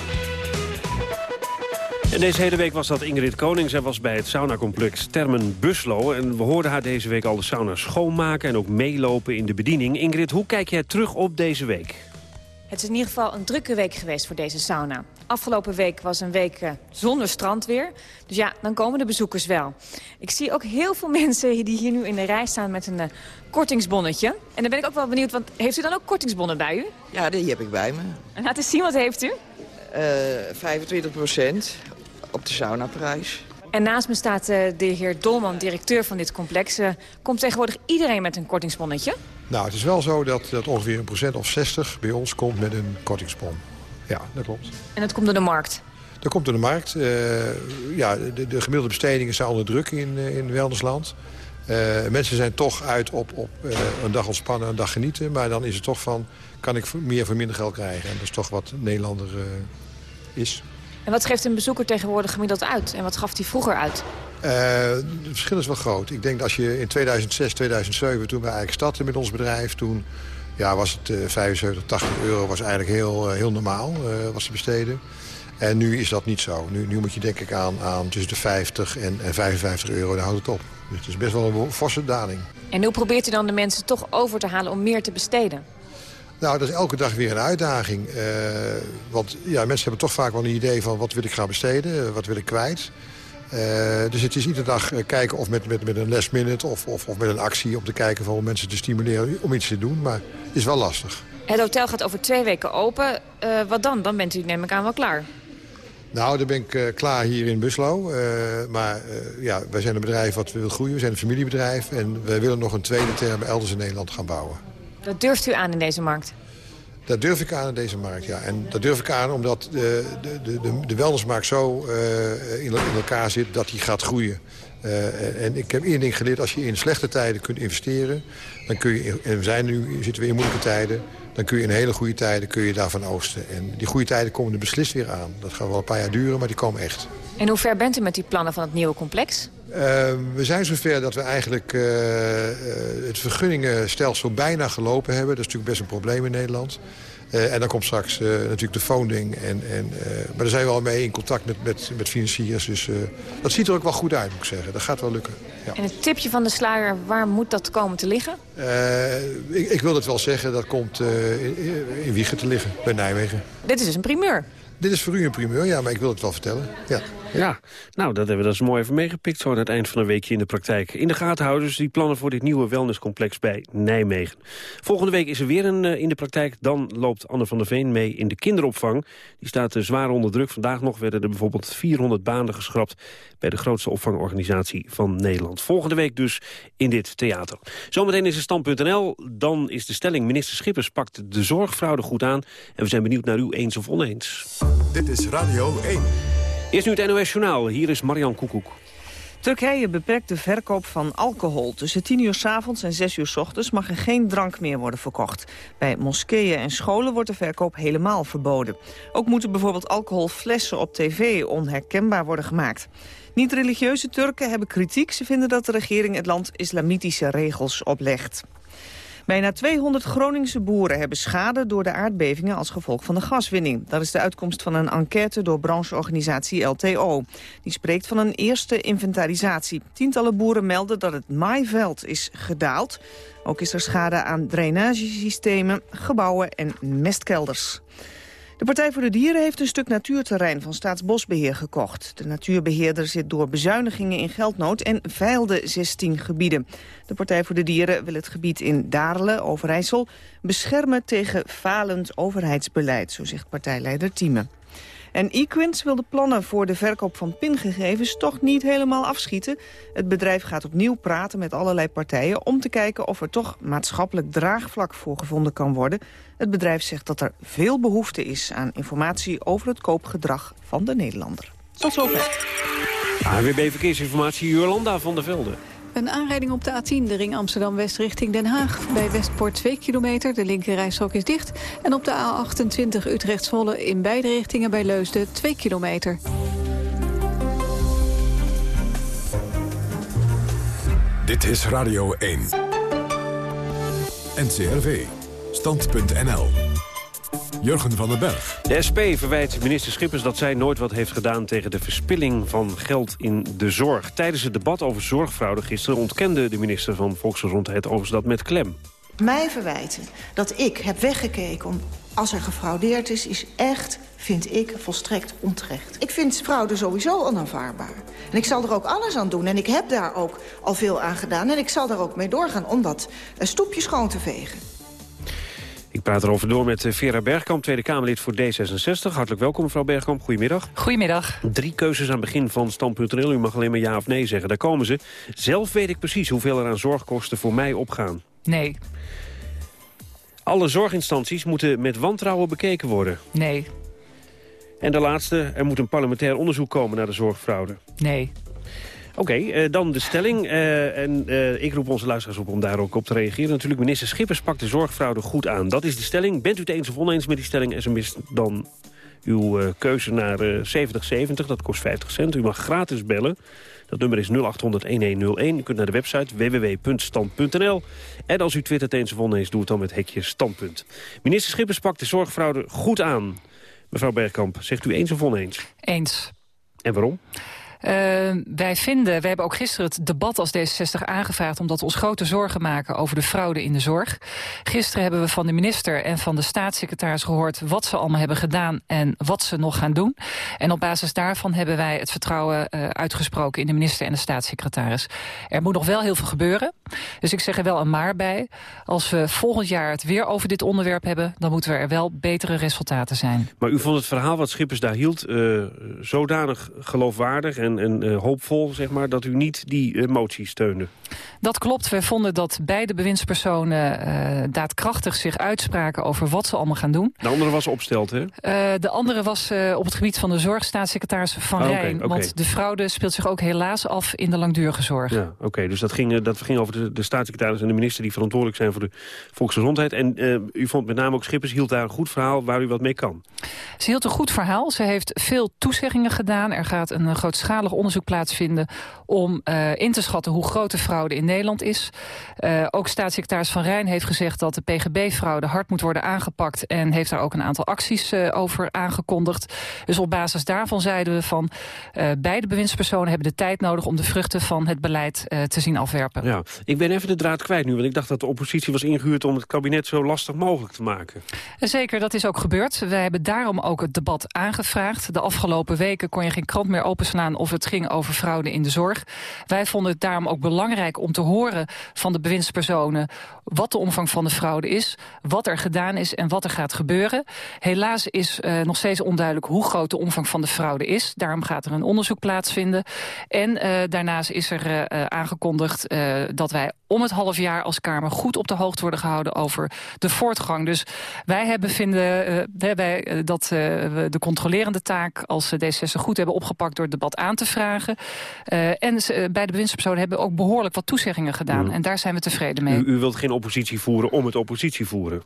En deze hele week was dat Ingrid Koning. Zij was bij het saunacomplex Termen Buslo. En we hoorden haar deze week al de sauna schoonmaken... en ook meelopen in de bediening. Ingrid, hoe kijk jij terug op deze week? Het is in ieder geval een drukke week geweest voor deze sauna. Afgelopen week was een week uh, zonder strandweer. Dus ja, dan komen de bezoekers wel. Ik zie ook heel veel mensen die hier nu in de rij staan met een uh, kortingsbonnetje. En dan ben ik ook wel benieuwd, want heeft u dan ook kortingsbonnen bij u? Ja, die heb ik bij me. En laat eens zien, wat heeft u? Uh, 25% op de saunaprijs. En naast me staat uh, de heer Dolman, directeur van dit complex. Uh, komt tegenwoordig iedereen met een kortingsbonnetje? Nou, het is wel zo dat, dat ongeveer een procent of 60 bij ons komt met een kortingsbon. Ja, dat klopt. En dat komt door de markt? Dat komt door de markt. Uh, ja, de, de, gemiddelde bestedingen zijn onder druk in, in Weldersland. mensen zijn toch uit op, op een dag ontspannen, een dag genieten. Maar dan is het toch van, kan ik meer voor minder geld krijgen? En dat is toch wat Nederlander is. En wat geeft een bezoeker tegenwoordig gemiddeld uit? En wat gaf hij vroeger uit? Het verschil is wel groot. Ik denk dat als je in 2006, 2007, toen wij eigenlijk startten met ons bedrijf... toen ja, was het uh, 75, 80 euro was eigenlijk heel, uh, heel normaal, uh, was te besteden. En nu is dat niet zo. Nu, nu moet je denk ik aan, aan tussen de 50 en, en 55 euro, daar houdt het op. Dus het is best wel een forse daling. En hoe probeert u dan de mensen toch over te halen om meer te besteden? Nou, dat is elke dag weer een uitdaging. Uh, want ja, mensen hebben toch vaak wel een idee van wat wil ik gaan besteden, wat wil ik kwijt. Uh, dus het is iedere dag kijken of met, met, met een last minute of, of, of met een actie... om te kijken van om mensen te stimuleren om iets te doen. Maar het is wel lastig. Het hotel gaat over twee weken open. Uh, wat dan? Dan bent u neem ik aan wel klaar. Nou, dan ben ik uh, klaar hier in Buslo. Uh, maar ja, wij zijn een bedrijf wat wil groeien. We zijn een familiebedrijf. En wij willen nog een tweede term elders in Nederland gaan bouwen. Dat durft u aan in deze markt? Dat durf ik aan in deze markt, ja. En dat durf ik aan omdat de, de, de, de wellnessmarkt zo in, in elkaar zit dat die gaat groeien. Uh, en ik heb één ding geleerd, als je in slechte tijden kunt investeren... dan kun je, en we zijn nu, zitten we in moeilijke tijden... dan kun je in hele goede tijden kun je daarvan oosten. En die goede tijden komen er beslist weer aan. Dat gaat wel een paar jaar duren, maar die komen echt. En hoe ver bent u met die plannen van het nieuwe complex? Uh, we zijn zover dat we eigenlijk uh, het vergunningenstelsel bijna gelopen hebben. Dat is natuurlijk best een probleem in Nederland. Uh, en dan komt straks natuurlijk de founding. En, en, maar daar zijn we al mee in contact met, met, met financiers. Dus dat ziet er ook wel goed uit, moet ik zeggen. Dat gaat wel lukken. Ja. En het tipje van de sluier, waar moet dat komen te liggen? Ik, ik, wil het wel zeggen, dat komt in, in Wiegen te liggen, bij Nijmegen. Dit is dus een primeur? Dit is voor u een primeur, ja, maar ik wil het wel vertellen. Ja. Ja, nou, dat hebben we dus mooi even meegepikt... zo aan het eind van een weekje in de praktijk. In de gaten houden dus die plannen voor dit nieuwe wellnesscomplex bij Nijmegen. Volgende week is er weer een uh, in de praktijk. Dan loopt Anne van der Veen mee in de kinderopvang. Die staat uh, zwaar onder druk. Vandaag nog werden er bijvoorbeeld 400 banen geschrapt... bij de grootste opvangorganisatie van Nederland. Volgende week dus in dit theater. Zometeen is er stand.nl. Dan is de stelling minister Schippers pakt de zorgfraude goed aan. En we zijn benieuwd naar u eens of oneens. Dit is Radio 1. Eerst nu het NOS Journaal. Hier is Marian Koekoek. Turkije beperkt de verkoop van alcohol. Tussen 10 uur s avonds en 6 uur s ochtends mag er geen drank meer worden verkocht. Bij moskeeën en scholen wordt de verkoop helemaal verboden. Ook moeten bijvoorbeeld alcoholflessen op tv onherkenbaar worden gemaakt. Niet-religieuze Turken hebben kritiek. Ze vinden dat de regering het land islamitische regels oplegt. Bijna 200 Groningse boeren hebben schade door de aardbevingen als gevolg van de gaswinning. Dat is de uitkomst van een enquête door brancheorganisatie LTO. Die spreekt van een eerste inventarisatie. Tientallen boeren melden dat het maaiveld is gedaald. Ook is er schade aan drainagesystemen, gebouwen en mestkelders. De Partij voor de Dieren heeft een stuk natuurterrein van Staatsbosbeheer gekocht. De natuurbeheerder zit door bezuinigingen in geldnood en veilde 16 gebieden. De Partij voor de Dieren wil het gebied in Darelen, Overijssel, beschermen tegen falend overheidsbeleid, zo zegt partijleider Thieme. En Equins wil de plannen voor de verkoop van pingegevens toch niet helemaal afschieten. Het bedrijf gaat opnieuw praten met allerlei partijen... om te kijken of er toch maatschappelijk draagvlak voor gevonden kan worden. Het bedrijf zegt dat er veel behoefte is aan informatie... over het koopgedrag van de Nederlander. Tot zover. AWB Verkeersinformatie, Jolanda van der Velde. Een aanrijding op de A10, de ring Amsterdam-West richting Den Haag. Bij Westpoort 2 kilometer, de linkerrijstrook is dicht. En op de A28 Utrecht-Zwolle in beide richtingen bij Leusden 2 kilometer. Dit is Radio 1. NCRV. Stand.nl. Jurgen van den Berg. De SP verwijt minister Schippers dat zij nooit wat heeft gedaan... tegen de verspilling van geld in de zorg. Tijdens het debat over zorgfraude gisteren... ontkende de minister van Volksgezondheid overigens dat met klem. Mij verwijten dat ik heb weggekeken om als er gefraudeerd is... is echt, vind ik, volstrekt onterecht. Ik vind fraude sowieso onaanvaardbaar. En ik zal er ook alles aan doen. En ik heb daar ook al veel aan gedaan. En ik zal daar ook mee doorgaan om dat stoepje schoon te vegen. Ik praat erover door met eh, Vera Bergkamp, Tweede Kamerlid voor D66. Hartelijk welkom, mevrouw Bergkamp. Goedemiddag. Goedemiddag. Drie keuzes aan het begin van Stand.nl. U mag alleen maar ja of nee zeggen. Daar komen ze. Zelf weet ik precies hoeveel er aan zorgkosten voor mij opgaan. Nee. Alle zorginstanties moeten met wantrouwen bekeken worden. Nee. En de laatste, er moet een parlementair onderzoek komen naar de zorgfraude. Nee. Oké, okay, uh, dan de stelling. Uh, en uh, ik roep onze luisteraars op om daar ook op te reageren. Natuurlijk, minister Schippers pakt de zorgfraude goed aan. Dat is de stelling. Bent u het eens of oneens met die stelling? SMS dan uw keuze naar 7070. Dat kost 50 cent. U mag gratis bellen. Dat nummer is 0800-1101. U kunt naar de website www.stand.nl. En als u twittert eens of oneens, doe het dan met hekje standpunt. Minister Schippers pakt de zorgfraude goed aan. Mevrouw Bergkamp, zegt u eens of oneens? Eens. En waarom? Wij vinden, we hebben ook gisteren het debat als D66 aangevraagd... omdat we ons grote zorgen maken over de fraude in de zorg. Gisteren hebben we van de minister en van de staatssecretaris gehoord... wat ze allemaal hebben gedaan en wat ze nog gaan doen. En op basis daarvan hebben wij het vertrouwen uh, uitgesproken... in de minister en de staatssecretaris. Er moet nog wel heel veel gebeuren. Dus ik zeg er wel een maar bij. Als we volgend jaar het weer over dit onderwerp hebben... dan moeten we er wel betere resultaten zijn. Maar u vond het verhaal wat Schippers daar hield... Uh, zodanig geloofwaardig en, en uh, hoopvol, zeg maar... dat u niet die motie steunde? Dat klopt. We vonden dat beide bewindspersonen uh, daadkrachtig zich uitspraken over wat ze allemaal gaan doen. De andere was opsteld, hè? De andere was op het gebied van de zorg, staatssecretaris Van Ah, Rijn. Want de fraude speelt zich ook helaas af in de langdurige zorg. Ja, oké. dus dat ging, eh, dat ging over de, de staatssecretaris en de minister... die verantwoordelijk zijn voor de volksgezondheid. En eh, u vond met name ook Schippers hield daar een goed verhaal... waar u wat mee kan. Ze hield een goed verhaal. Ze heeft veel toezeggingen gedaan. Er gaat een eh, grootschalig onderzoek plaatsvinden om uh, in te schatten hoe groot de fraude in Nederland is. Uh, ook staatssecretaris Van Rijn heeft gezegd dat de PGB-fraude hard moet worden aangepakt en heeft daar ook een aantal acties uh, over aangekondigd. Dus op basis daarvan zeiden we van beide bewindspersonen hebben de tijd nodig om de vruchten van het beleid te zien afwerpen. Ja, ik ben even de draad kwijt nu, want ik dacht dat de oppositie was ingehuurd om het kabinet zo lastig mogelijk te maken. Zeker, dat is ook gebeurd. We hebben daarom ook het debat aangevraagd. De afgelopen weken kon je geen krant meer openslaan of het ging over fraude in de zorg. Wij vonden het daarom ook belangrijk om te horen van de bewindspersonen wat de omvang van de fraude is, wat er gedaan is en wat er gaat gebeuren. Helaas is uh, nog steeds onduidelijk hoe groot de omvang van de fraude is. Daarom gaat er een onderzoek plaatsvinden. En uh, daarnaast is er uh, aangekondigd dat wij om het half jaar als Kamer goed op de hoogte worden gehouden over de voortgang. Dus wij hebben vinden wij, dat we de controlerende taak als D66 goed hebben opgepakt door het debat aan te vragen. en bij de bewindspersonen hebben ook behoorlijk wat toezeggingen gedaan. Mm. En daar zijn we tevreden mee. U, u wilt geen oppositie voeren om het oppositie voeren?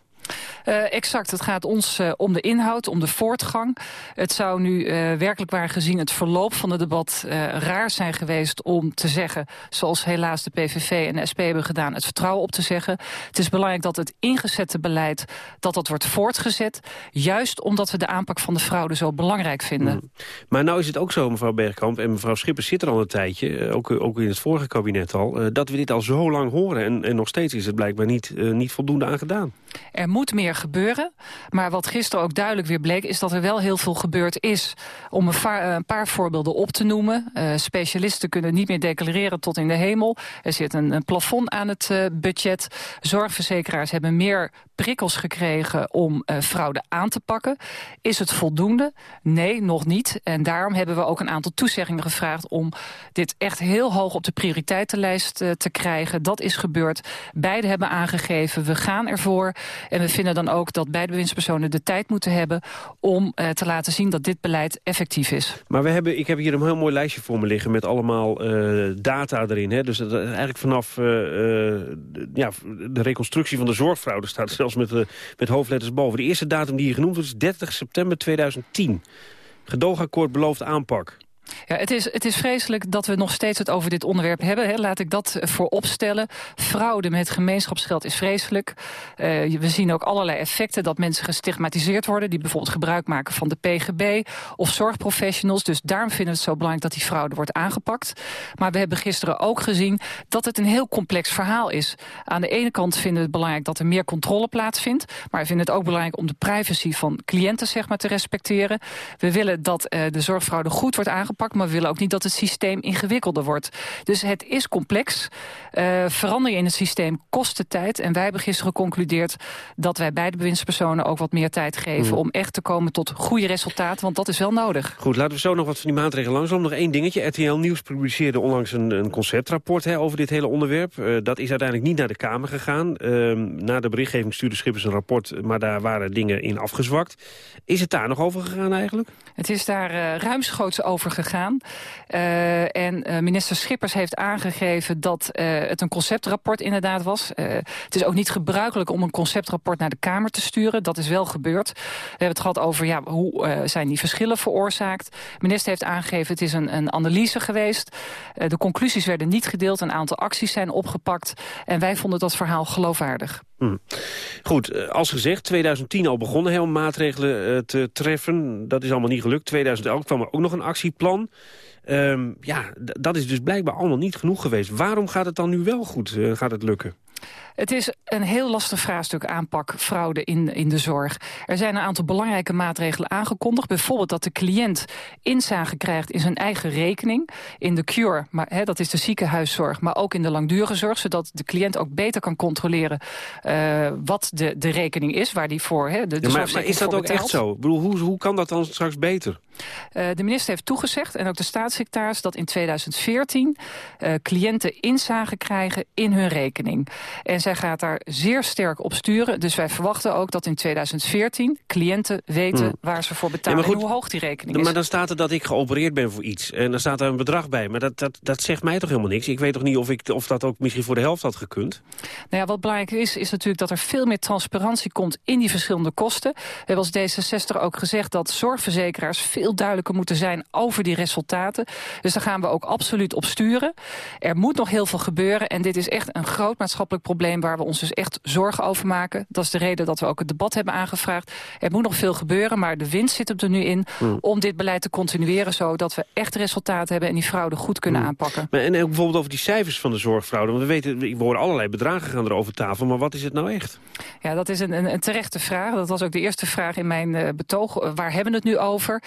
Uh, exact, het gaat ons uh, om de inhoud, om de voortgang. Het zou nu uh, werkelijk waar gezien het verloop van het debat raar zijn geweest om te zeggen, zoals helaas de PVV en de SP hebben gedaan, het vertrouwen op te zeggen. Het is belangrijk dat het ingezette beleid, dat dat wordt voortgezet. Juist omdat we de aanpak van de fraude zo belangrijk vinden. Mm. Maar nou is het ook zo, mevrouw Bergkamp, en mevrouw Schippers zit er al een tijdje, ook, ook in het vorige kabinet al, dat we dit al zo lang horen. En, en nog steeds is het blijkbaar niet, niet voldoende aan gedaan. Er moet meer gebeuren. Maar wat gisteren ook duidelijk weer bleek... is dat er wel heel veel gebeurd is. Om een, paar voorbeelden op te noemen. Uh, specialisten kunnen niet meer declareren tot in de hemel. Er zit een, een plafond aan het uh, budget. Zorgverzekeraars hebben meer prikkels gekregen om uh, fraude aan te pakken. Is het voldoende? Nee, nog niet. En daarom hebben we ook een aantal toezeggingen gevraagd... om dit echt heel hoog op de prioriteitenlijst te krijgen. Dat is gebeurd. Beide hebben aangegeven, we gaan ervoor. En we vinden dan ook dat beide bewindspersonen de tijd moeten hebben... om uh, te laten zien dat dit beleid effectief is. Maar we hebben, ik heb hier een heel mooi lijstje voor me liggen... met allemaal data erin. Hè? Dus dat, eigenlijk vanaf ja, de reconstructie van de zorgfraude staat zelfs met, met hoofdletters boven. De eerste datum die hier genoemd wordt is 30 september 2010. Gedoogakkoord belooft aanpak. Ja, het is, het is vreselijk dat we nog steeds het over dit onderwerp hebben. Hè. Laat ik dat voorop stellen. Fraude met gemeenschapsgeld is vreselijk. Uh, we zien ook allerlei effecten dat mensen gestigmatiseerd worden... die bijvoorbeeld gebruik maken van de PGB of zorgprofessionals. Dus daarom vinden we het zo belangrijk dat die fraude wordt aangepakt. Maar we hebben gisteren ook gezien dat het een heel complex verhaal is. Aan de ene kant vinden we het belangrijk dat er meer controle plaatsvindt. Maar we vinden het ook belangrijk om de privacy van cliënten zeg maar, te respecteren. We willen dat uh, de zorgfraude goed wordt aangepakt maar we willen ook niet dat het systeem ingewikkelder wordt. Dus het is complex. Uh, verandering in het systeem kost de tijd. En wij hebben gisteren geconcludeerd dat wij beide bewindspersonen ook wat meer tijd geven... Mm. om echt te komen tot goede resultaten, want dat is wel nodig. Goed, laten we zo nog wat van die maatregelen langzaam. Nog één dingetje. RTL Nieuws publiceerde onlangs een, een conceptrapport hè, over dit hele onderwerp. Uh, dat is uiteindelijk niet naar de Kamer gegaan. Uh, na de berichtgeving stuurde Schippers een rapport, maar daar waren dingen in afgezwakt. Is het daar nog over gegaan eigenlijk? Het is daar uh, ruimschoots over gegaan. Uh, en uh, minister Schippers heeft aangegeven dat uh, het een conceptrapport inderdaad was. het is ook niet gebruikelijk om een conceptrapport naar de Kamer te sturen. Dat is wel gebeurd. We hebben het gehad over ja, hoe zijn die verschillen veroorzaakt. De minister heeft aangegeven het is een, een analyse geweest. de conclusies werden niet gedeeld. Een aantal acties zijn opgepakt. En wij vonden dat verhaal geloofwaardig. Hm. Goed, eh, als gezegd, 2010 al begonnen heel maatregelen uh, te treffen. Dat is allemaal niet gelukt. 2011 kwam er ook nog een actieplan. Um, ja, dat is dus blijkbaar allemaal niet genoeg geweest. Waarom gaat het dan nu wel goed? Uh, gaat het lukken? Het is een heel lastig vraagstuk aanpak fraude in, in de zorg. Er zijn een aantal belangrijke maatregelen aangekondigd. Bijvoorbeeld dat de cliënt inzage krijgt in zijn eigen rekening. In de cure, maar, hè, dat is de ziekenhuiszorg, maar ook in de langdurige zorg. Zodat de cliënt ook beter kan controleren uh, wat de, de rekening is. Waar die voor, hè, de, de ja, maar, maar, is dat ook betaalt. echt zo? Ik bedoel, hoe, hoe kan dat dan straks beter? Uh, de minister heeft toegezegd, en ook de staatssecretaris... dat in 2014 uh, cliënten inzage krijgen in hun rekening. En zij gaat daar zeer sterk op sturen. Dus wij verwachten ook dat in 2014 cliënten weten Hmm. waar ze voor betalen... Ja, en hoe hoog die rekening is. Maar dan staat er dat ik geopereerd ben voor iets. En dan staat er een bedrag bij. Maar dat, dat, dat zegt mij toch helemaal niks? Ik weet toch niet of, ik, of dat ook misschien voor de helft had gekund? Nou ja, wat belangrijk is, is natuurlijk dat er veel meer transparantie komt in die verschillende kosten. We hebben als D66 ook gezegd dat zorgverzekeraars veel duidelijker moeten zijn over die resultaten. Dus daar gaan we ook absoluut op sturen. Er moet nog heel veel gebeuren en dit is echt een groot maatschappelijk probleem waar we ons dus echt zorgen over maken. Dat is de reden dat we ook het debat hebben aangevraagd. Er moet nog veel gebeuren, maar de winst zit er nu in Hmm. om dit beleid te continueren zodat we echt resultaten hebben en die fraude goed kunnen Hmm. aanpakken. Maar, en ook bijvoorbeeld over die cijfers van de zorgfraude. Want we weten, we horen allerlei bedragen gaan er over tafel. Maar wat is het nou echt? Ja, dat is een, een, een terechte vraag. Dat was ook de eerste vraag in mijn uh, betoog. Uh, waar hebben we het nu over?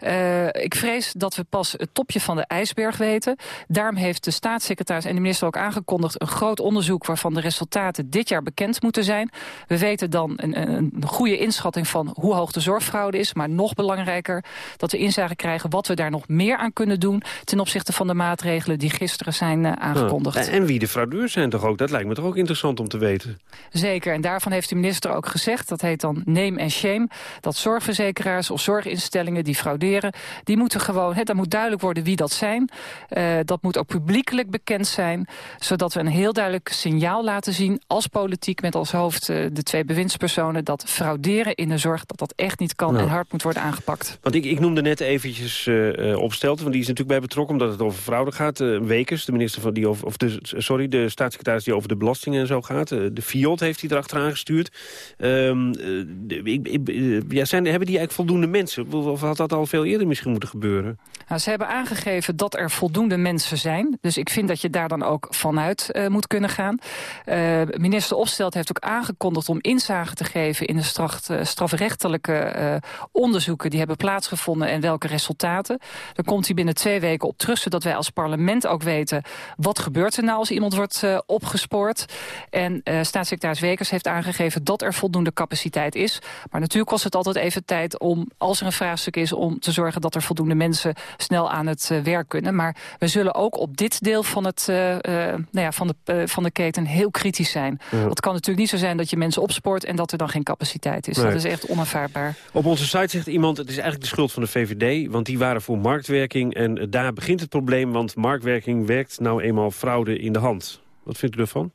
Uh, ik vrees dat we pas het topje van de ijsberg weten. Daarom heeft de staatssecretaris en de minister ook aangekondigd... een groot onderzoek waarvan de resultaten dit jaar bekend moeten zijn. We weten dan een, een, goede inschatting van hoe hoog de zorgfraude is. Maar nog belangrijker dat we inzage krijgen... wat we daar nog meer aan kunnen doen... ten opzichte van de maatregelen die gisteren zijn uh, aangekondigd. Ja, en wie de fraudeurs zijn toch ook? Dat lijkt me toch ook interessant om te weten. Zeker, en daarvan heeft de minister ook gezegd... dat heet dan name and shame... dat zorgverzekeraars of zorginstellingen die frauderen... die moeten gewoon, hè, dat moet duidelijk worden wie dat zijn. Uh, dat moet ook publiekelijk bekend zijn... zodat we een heel duidelijk signaal laten zien... als politiek met als hoofd uh, de twee bewindspersonen... dat frauderen in de zorg dat dat echt niet kan Nou. en hard moet worden aangepakt. Want ik, ik noemde net eventjes uh, Opstelten, want die is natuurlijk bij betrokken... omdat het over fraude gaat. Wekers, de minister van die over, of de, sorry, de staatssecretaris die over de belastingen en zo gaat. De FIOD heeft hij erachteraan gestuurd. Um, de, ik, ik, ja, zijn, hebben die eigenlijk voldoende mensen? Of had dat al veel eerder misschien moeten gebeuren? Nou, ze hebben aangegeven dat er voldoende mensen zijn. Dus ik vind dat je daar dan ook vanuit uh, moet kunnen gaan. Uh, minister Opstelt heeft ook aangekondigd om inzage te geven... in de uh, strafrechtelijke onderzoeken die hebben plaatsgevonden... en welke resultaten. Daar komt hij binnen twee weken op terug... zodat wij als parlement ook weten... wat gebeurt er nou als iemand wordt opgespoord. En staatssecretaris Wekers heeft aangegeven dat er voldoende capaciteit is. Maar natuurlijk kost het altijd even tijd om, als er een vraagstuk is... om te zorgen dat er voldoende mensen snel aan het uh, werk kunnen. Maar we zullen ook op dit deel van, het, uh, uh, nou ja, van, de, uh, van de keten heel kritisch zijn. Ja. Het kan natuurlijk niet zo zijn dat je mensen opspoort... en dat er dan geen capaciteit is. Nee. Dat is echt onaanvaardbaar. Op onze site zegt iemand, het is eigenlijk de schuld van de VVD... want die waren voor marktwerking en daar begint het probleem... want marktwerking werkt nou eenmaal fraude in de hand. Wat vindt u ervan?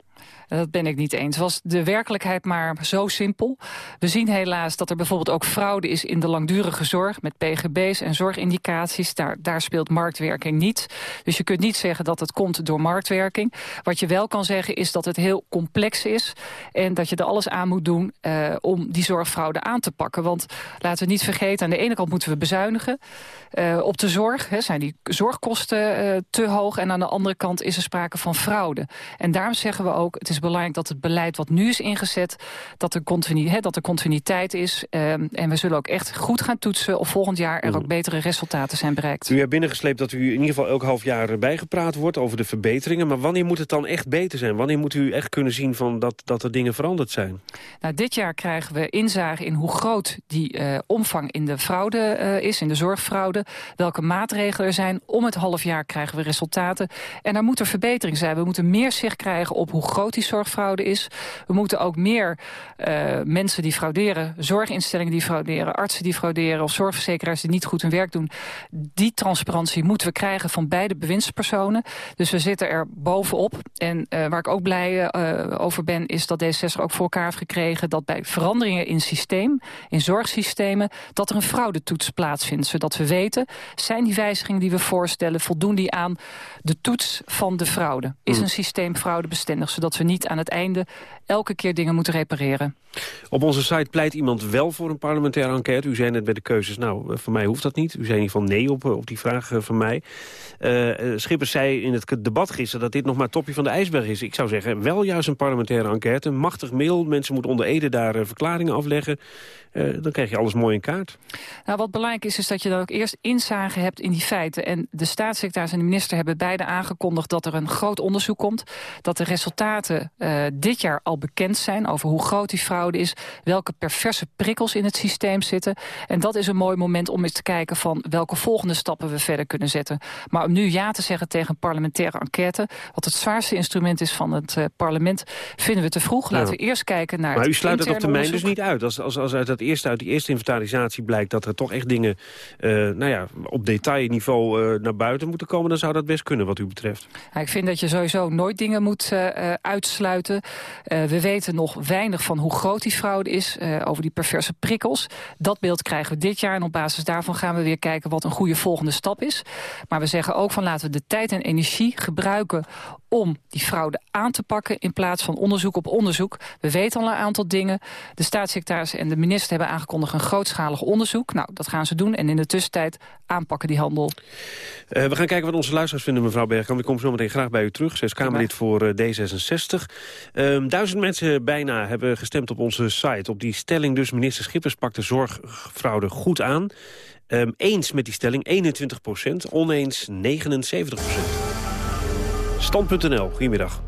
Dat ben ik niet eens. Was de werkelijkheid maar zo simpel? We zien helaas dat er bijvoorbeeld ook fraude is in de langdurige zorg... met pgb's en zorgindicaties. Daar, daar speelt marktwerking niet. Dus je kunt niet zeggen dat het komt door marktwerking. Wat je wel kan zeggen is dat het heel complex is... en dat je er alles aan moet doen uh, om die zorgfraude aan te pakken. Want laten we niet vergeten, aan de ene kant moeten we bezuinigen... Uh, op de zorg hè, zijn die zorgkosten uh, te hoog... en aan de andere kant is er sprake van fraude. En daarom zeggen we ook, het is belangrijk dat het beleid wat nu is ingezet... dat er, continu, hè, dat er continuïteit is. Um, en we zullen ook echt goed gaan toetsen... of volgend jaar er ook betere resultaten zijn bereikt. U hebt binnengesleept dat u in ieder geval elk half jaar bijgepraat wordt... over de verbeteringen. Maar wanneer moet het dan echt beter zijn? Wanneer moet u echt kunnen zien van dat, dat er dingen veranderd zijn? Nou, dit jaar krijgen we inzage in hoe groot die uh, omvang in de fraude uh, is... in de zorgfraude, welke maatregelen er zijn. Om het half jaar krijgen we resultaten. En daar moet er verbetering zijn. We moeten meer zicht krijgen op hoe groot die zorgfraude is. We moeten ook meer uh, mensen die frauderen, zorginstellingen die frauderen... artsen die frauderen of zorgverzekeraars die niet goed hun werk doen... die transparantie moeten we krijgen van beide bewindspersonen. Dus we zitten er bovenop. En uh, waar ik ook blij uh, over ben, is dat D66 ook voor elkaar heeft gekregen... dat bij veranderingen in systeem, in zorgsystemen... dat er een fraudetoets plaatsvindt, zodat we weten... zijn die wijzigingen die we voorstellen, voldoen die aan de toets van de fraude? Is een systeem fraudebestendig, zodat we niet aan het einde elke keer dingen moeten repareren. Op onze site pleit iemand wel voor een parlementaire enquête. U zei net bij de keuzes, nou, voor mij hoeft dat niet. U zei in ieder geval nee op, op die vraag van mij. Uh, Schippers zei in het debat gisteren dat dit nog maar het topje van de ijsberg is. Ik zou zeggen, wel juist een parlementaire enquête. Een machtig mail, mensen moeten onder Ede daar verklaringen afleggen. Uh, dan krijg je alles mooi in kaart. Nou, wat belangrijk is, is dat je dan ook eerst inzage hebt in die feiten. En de staatssecretaris en de minister hebben beide aangekondigd... dat er een groot onderzoek komt. Dat de resultaten uh, dit jaar al bekend zijn... over hoe groot die fraude is. Welke perverse prikkels in het systeem zitten. En dat is een mooi moment om eens te kijken... van welke volgende stappen we verder kunnen zetten. Maar om nu ja te zeggen tegen een parlementaire enquête... wat het zwaarste instrument is van het uh, parlement... vinden we te vroeg. Laten we eerst kijken naar Maar u sluit het op termijn onderzoek. dus niet uit. Als, als, als uit, dat eerste, uit die eerste inventarisatie blijkt... dat er toch echt dingen uh, nou ja, op detailniveau naar buiten moeten komen... dan zou dat best kunnen wat u betreft. Nou, ik vind dat je sowieso nooit dingen moet uh, uitsluiten. we weten nog weinig van hoe groot die fraude is... over die perverse prikkels. Dat beeld krijgen we dit jaar. En op basis daarvan gaan we weer kijken wat een goede volgende stap is. Maar we zeggen ook van laten we de tijd en energie gebruiken... om die fraude aan te pakken in plaats van onderzoek op onderzoek. We weten al een aantal dingen. De staatssecretaris en de minister hebben aangekondigd een grootschalig onderzoek. Nou, dat gaan ze doen. En in de tussentijd aanpakken die handel. Uh, we gaan kijken wat onze luisteraars vinden, mevrouw Bergkamp. Ik kom zo meteen graag bij u terug. Zij is Kamerlid voor uh, D66. Um, duizend mensen bijna hebben gestemd op onze site. Op die stelling dus, minister Schippers pakt de zorgfraude goed aan. Um, eens met die stelling 21 procent, oneens 79 procent. Stand.nl, goedemiddag.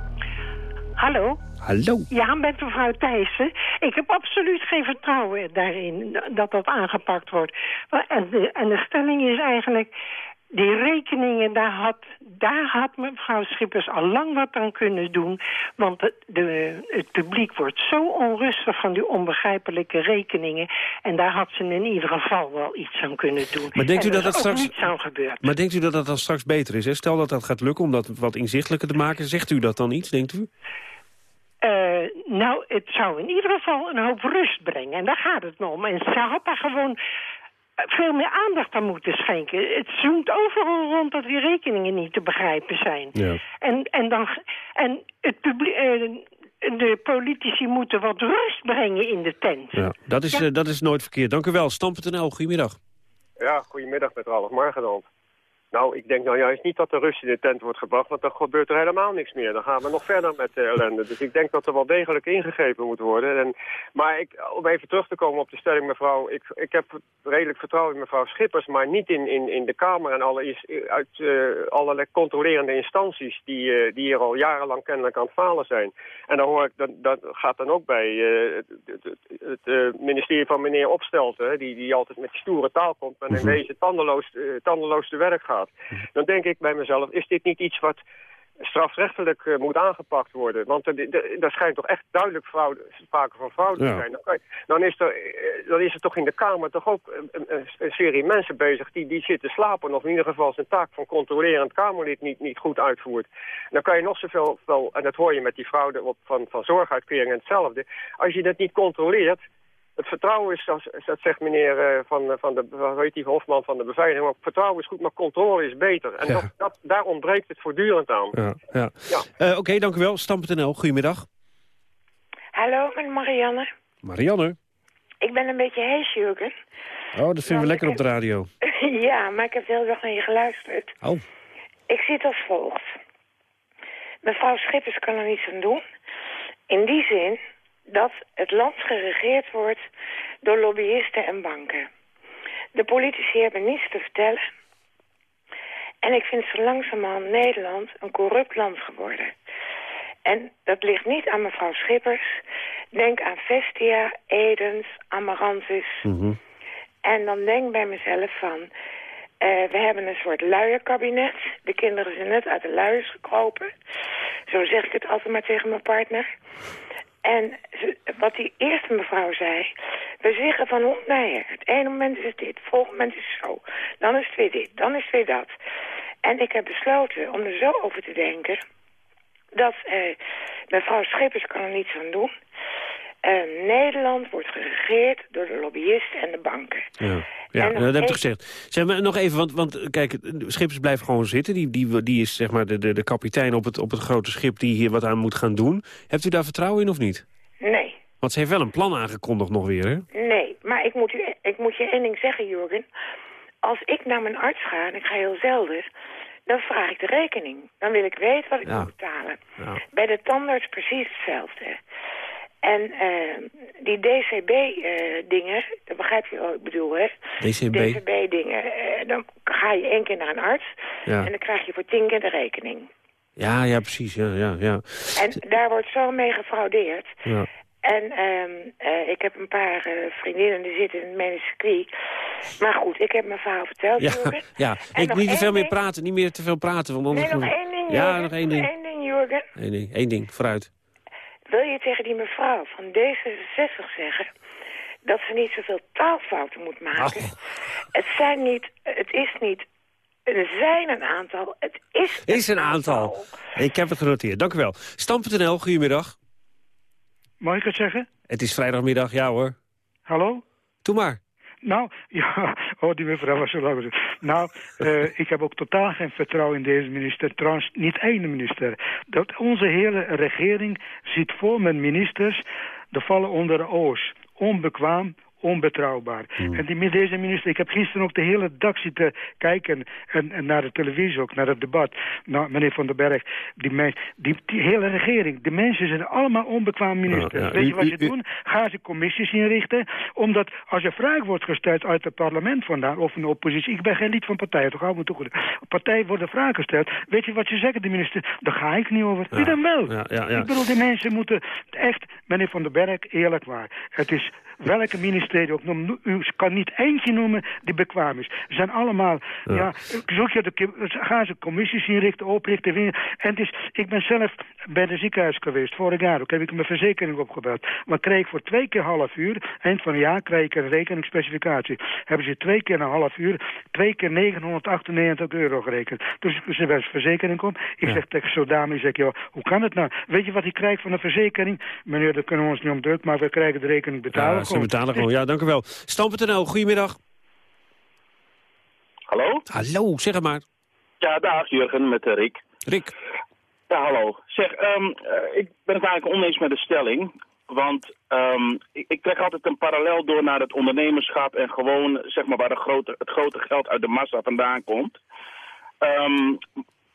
Hallo. Hallo. Ja, met mevrouw Thijssen. Ik heb absoluut geen vertrouwen daarin dat dat aangepakt wordt. En de, en de stelling is eigenlijk... Die rekeningen, daar had, daar had mevrouw Schippers al lang wat aan kunnen doen. Want de, de, het publiek wordt zo onrustig van die onbegrijpelijke rekeningen. En daar had ze in ieder geval wel iets aan kunnen doen. Maar denkt u dat dat straks... niets aan gebeurd. Maar denkt u dat dat dan straks beter is? Hè? Stel dat dat gaat lukken om dat wat inzichtelijker te maken. Zegt u dat dan iets, denkt u? Uh, nou, het zou in ieder geval een hoop rust brengen. En daar gaat het me om. En ze had daar gewoon veel meer aandacht aan moeten schenken. Het zoemt overal rond dat die rekeningen niet te begrijpen zijn. Ja. En, en, dan, en het publiek... Uh, de politici moeten wat rust brengen in de tent. Ja, dat, is, Ja. uh, dat is nooit verkeerd. Dank u wel. Stam.nl, goedemiddag. Ja, goedemiddag met Ralf Margenand. Nou, ik denk nou juist niet dat er rust in de tent wordt gebracht, want dan gebeurt er helemaal niks meer. Dan gaan we nog verder met de ellende. Dus ik denk dat er wel degelijk ingegrepen moet worden. En, maar ik, om even terug te komen op de stelling, mevrouw, ik, ik heb redelijk vertrouwen in mevrouw Schippers, maar niet in, in, in de Kamer en alle, is- uit uh, allerlei controlerende instanties die, uh, die hier al jarenlang kennelijk aan het falen zijn. En dan hoor ik, dat, dat gaat dan ook bij uh, het, het, het ministerie van meneer Opstelten, die, die altijd met stoere taal komt en in wezen tandeloos, tandeloos te werk gaat. Dan denk ik bij mezelf, is dit niet iets wat strafrechtelijk uh, moet aangepakt worden? Want er, schijnt toch echt duidelijk fraude, sprake van fraude Ja. te zijn. Dan, is er, eh, dan is er toch in de Kamer toch ook een, een, een serie mensen bezig die, die zitten slapen... of in ieder geval zijn taak van controlerend Kamerlid niet, niet goed uitvoert. Dan kan je nog zoveel, wel, en dat hoor je met die fraude op, van, van zorguitkeringen hetzelfde... als je dat niet controleert... Het vertrouwen is, dat, zegt meneer eh, van, van de, hoe heet die, Hofman van de beveiliging, ook, vertrouwen is goed, maar controle is beter. En Ja. dat, dat, daar ontbreekt het voortdurend aan. Ja, ja. Ja. Eh, Oké, dank u wel. Stam.nl, goedemiddag. Hallo, met Marianne. Marianne. Ik ben een beetje hees, Jurgen. Oh, dat vinden we lekker op de radio. ja, maar ik heb de hele dag naar je geluisterd. Oh. Ik zit als volgt. Mevrouw Schippers kan er niets aan doen. In die zin dat het land geregeerd wordt door lobbyisten en banken. De politici hebben niets te vertellen. En ik vind zo langzamerhand Nederland een corrupt land geworden. En dat ligt niet aan mevrouw Schippers. Denk aan Vestia, Edens, Amarantis. Mhm. En dan denk ik bij mezelf van... eh, we hebben een soort luierkabinet. De kinderen zijn net uit de luiers gekropen. Zo zeg ik het altijd maar tegen mijn partner. En wat die eerste mevrouw zei... we zeggen van hond nijen. Het ene moment is het dit, het volgende moment is het zo. Dan is het weer dit, dan is het weer dat. En ik heb besloten om er zo over te denken... dat eh, mevrouw Schippers kan er niets aan doen... Eh, Nederland wordt geregeerd door de lobbyisten en de banken. Ja, ja dat heb ik gezegd. Zeg maar nog even, want, want kijk, Schippers blijft gewoon zitten. Die, die, die is zeg maar de, de, de kapitein op het, op het grote schip die hier wat aan moet gaan doen. Hebt u daar vertrouwen in of niet? Nee, Want ze heeft wel een plan aangekondigd nog weer, hè? nee. Maar ik moet, u, ik moet je één ding zeggen, Jurgen. Als ik naar mijn arts ga, en ik ga heel zelden... dan vraag ik de rekening. Dan wil ik weten wat ik Ja. moet betalen. Ja. Bij de tandarts precies hetzelfde. En eh, die DCB-dingen, dat begrijp je wat ik bedoel, hè? DCB? DCB-dingen, eh, dan ga je één keer naar een arts... Ja. en dan krijg je voor tien keer de rekening. Ja, ja, precies. Ja, ja, ja. En daar wordt zo mee gefraudeerd. ja. En ehm, eh, ik heb een paar eh, vriendinnen die zitten in het medisch circuit. Maar goed, ik heb mijn verhaal verteld, Ja, ja. En ik niet te veel meer ding. praten, niet meer te veel praten. Want Nee, anders nog één ding, Ja, Jurgen. nog één ding. Eén ding, Jurgen. Eén ding, één ding, vooruit. Wil je tegen die mevrouw van D66 zeggen... dat ze niet zoveel taalfouten moet maken? Het zijn niet... Het is niet... Er zijn een aantal. Het is Is een aantal. Ik heb het genoteerd, dank u wel. Stam.nl, goedemiddag. Mag ik het zeggen? Het is vrijdagmiddag, ja hoor. Hallo? Doe maar. Nou, ja, oh, die mevrouw was zo lang. Nou, eh, ik heb ook totaal geen vertrouwen in deze minister. Trouwens, niet één minister. Dat onze hele regering zit vol met ministers... die vallen onder de oos. Onbekwaam, onbetrouwbaar. En die, deze minister, ik heb gisteren ook de hele dag zitten kijken... En, en naar de televisie ook, naar het debat. Nou, meneer Van den Berg, die, mens, die, die hele regering... de mensen zijn allemaal onbekwaam ministers. Ja, ja. Weet je wat ze doen? Gaan ze commissies inrichten? Omdat als er vraag wordt gesteld uit het parlement vandaan... of een oppositie... Ik ben geen lid van partij, toch hou me toch goed. Partij worden vragen gesteld. Weet je wat ze zeggen, de minister? Daar ga ik niet over. Wie dan wel? Ja, ja, ja. Ik bedoel, die mensen moeten echt, meneer Van den Berg, eerlijk waar. Het is welke ministerie ook noemen. U kan niet eentje noemen die bekwaam is. Ze zijn allemaal, ja, zoek je de, gaan ze commissies inrichten, oprichten. En het is, ik ben zelf bij de ziekenhuis geweest, vorig jaar ook, heb ik mijn verzekering opgebeld. Maar kreeg ik voor twee keer half uur, eind van het jaar kreeg ik een rekeningsspecificatie. Hebben ze twee keer een half uur, twee keer 998 euro gerekend. Dus ik ze bij verzekering kom. Ik zeg tegen zo'n dame, ik zeg, joh, hoe kan het nou? Weet je wat ik krijg van een verzekering? Meneer, daar kunnen we ons niet om druk, maar we krijgen de rekening betalen. Ja, ze betalen gewoon. Ja, dank u wel. Stam.nl, goedemiddag. Hallo? Hallo, zeg het maar. Ja, dag Jurgen, met eh, Rick. Rick. Ja, hallo. Zeg, ehm, eh, ik ben het eigenlijk oneens met de stelling. Want ehm, ik, ik trek altijd een parallel door naar het ondernemerschap... en gewoon, zeg maar, waar de grote, het grote geld uit de massa vandaan komt. Ehm,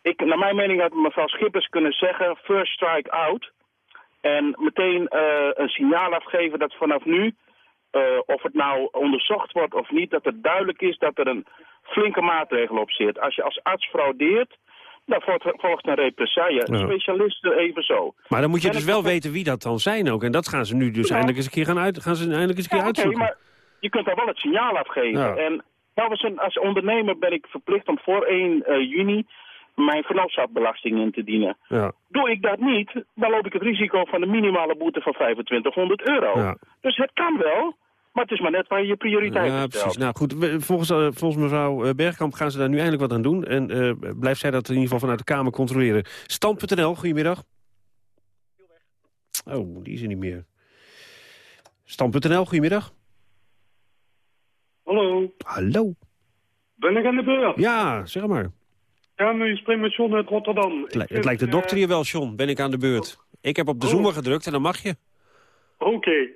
ik, naar mijn mening had mevrouw Schippers kunnen zeggen... first strike out. En meteen eh, een signaal afgeven dat vanaf nu... eh, of het nou onderzocht wordt of niet, dat het duidelijk is dat er een flinke maatregel op zit. Als je als arts fraudeert, dan volgt, een represaille. Ja. Specialisten evenzo. Maar dan moet je En dus wel weten wie dat dan zijn ook. En dat gaan ze nu dus Ja. eindelijk eens een keer gaan, uit, gaan ze eindelijk eens een keer Ja, uitzoeken. maar je kunt daar wel het signaal afgeven. En nou, als, een, als ondernemer ben ik verplicht om voor 1 eh, juni mijn vennootschapbelasting in te dienen. Ja. Doe ik dat niet, dan loop ik het risico van de minimale boete van 2500 euro. Ja. Dus het kan wel, maar het is maar net waar je je prioriteit Ja, stelt. precies. Nou goed, volgens, eh, volgens mevrouw eh, Bergkamp gaan ze daar nu eindelijk wat aan doen. En eh, blijft zij dat in ieder geval vanuit de Kamer controleren. Stand.nl, goedemiddag. Oh, die is er niet meer. Stand.nl, goedemiddag. Hallo, Hallo. ben ik aan de beurt? Ja, zeg maar. Ja, maar je spreekt met John uit Rotterdam. Het, li- het lijkt de dokter hier wel, John. Ben ik aan de beurt. Ik heb op de zoomer gedrukt en dan mag je. Oké.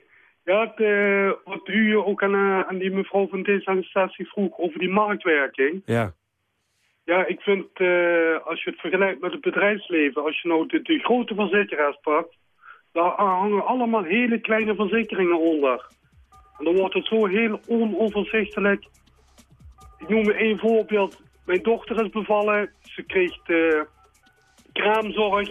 Ja, het, eh, wat u ook aan, eh, aan die mevrouw van D66 vroeg over die marktwerking. Ja. Ja, ik vind, eh, als je het vergelijkt met het bedrijfsleven, als je nou de, de grote verzekeraars pakt, daar hangen allemaal hele kleine verzekeringen onder. En dan wordt het zo heel onoverzichtelijk. Ik noem me één voorbeeld. Mijn dochter is bevallen, ze kreeg eh, kraamzorg.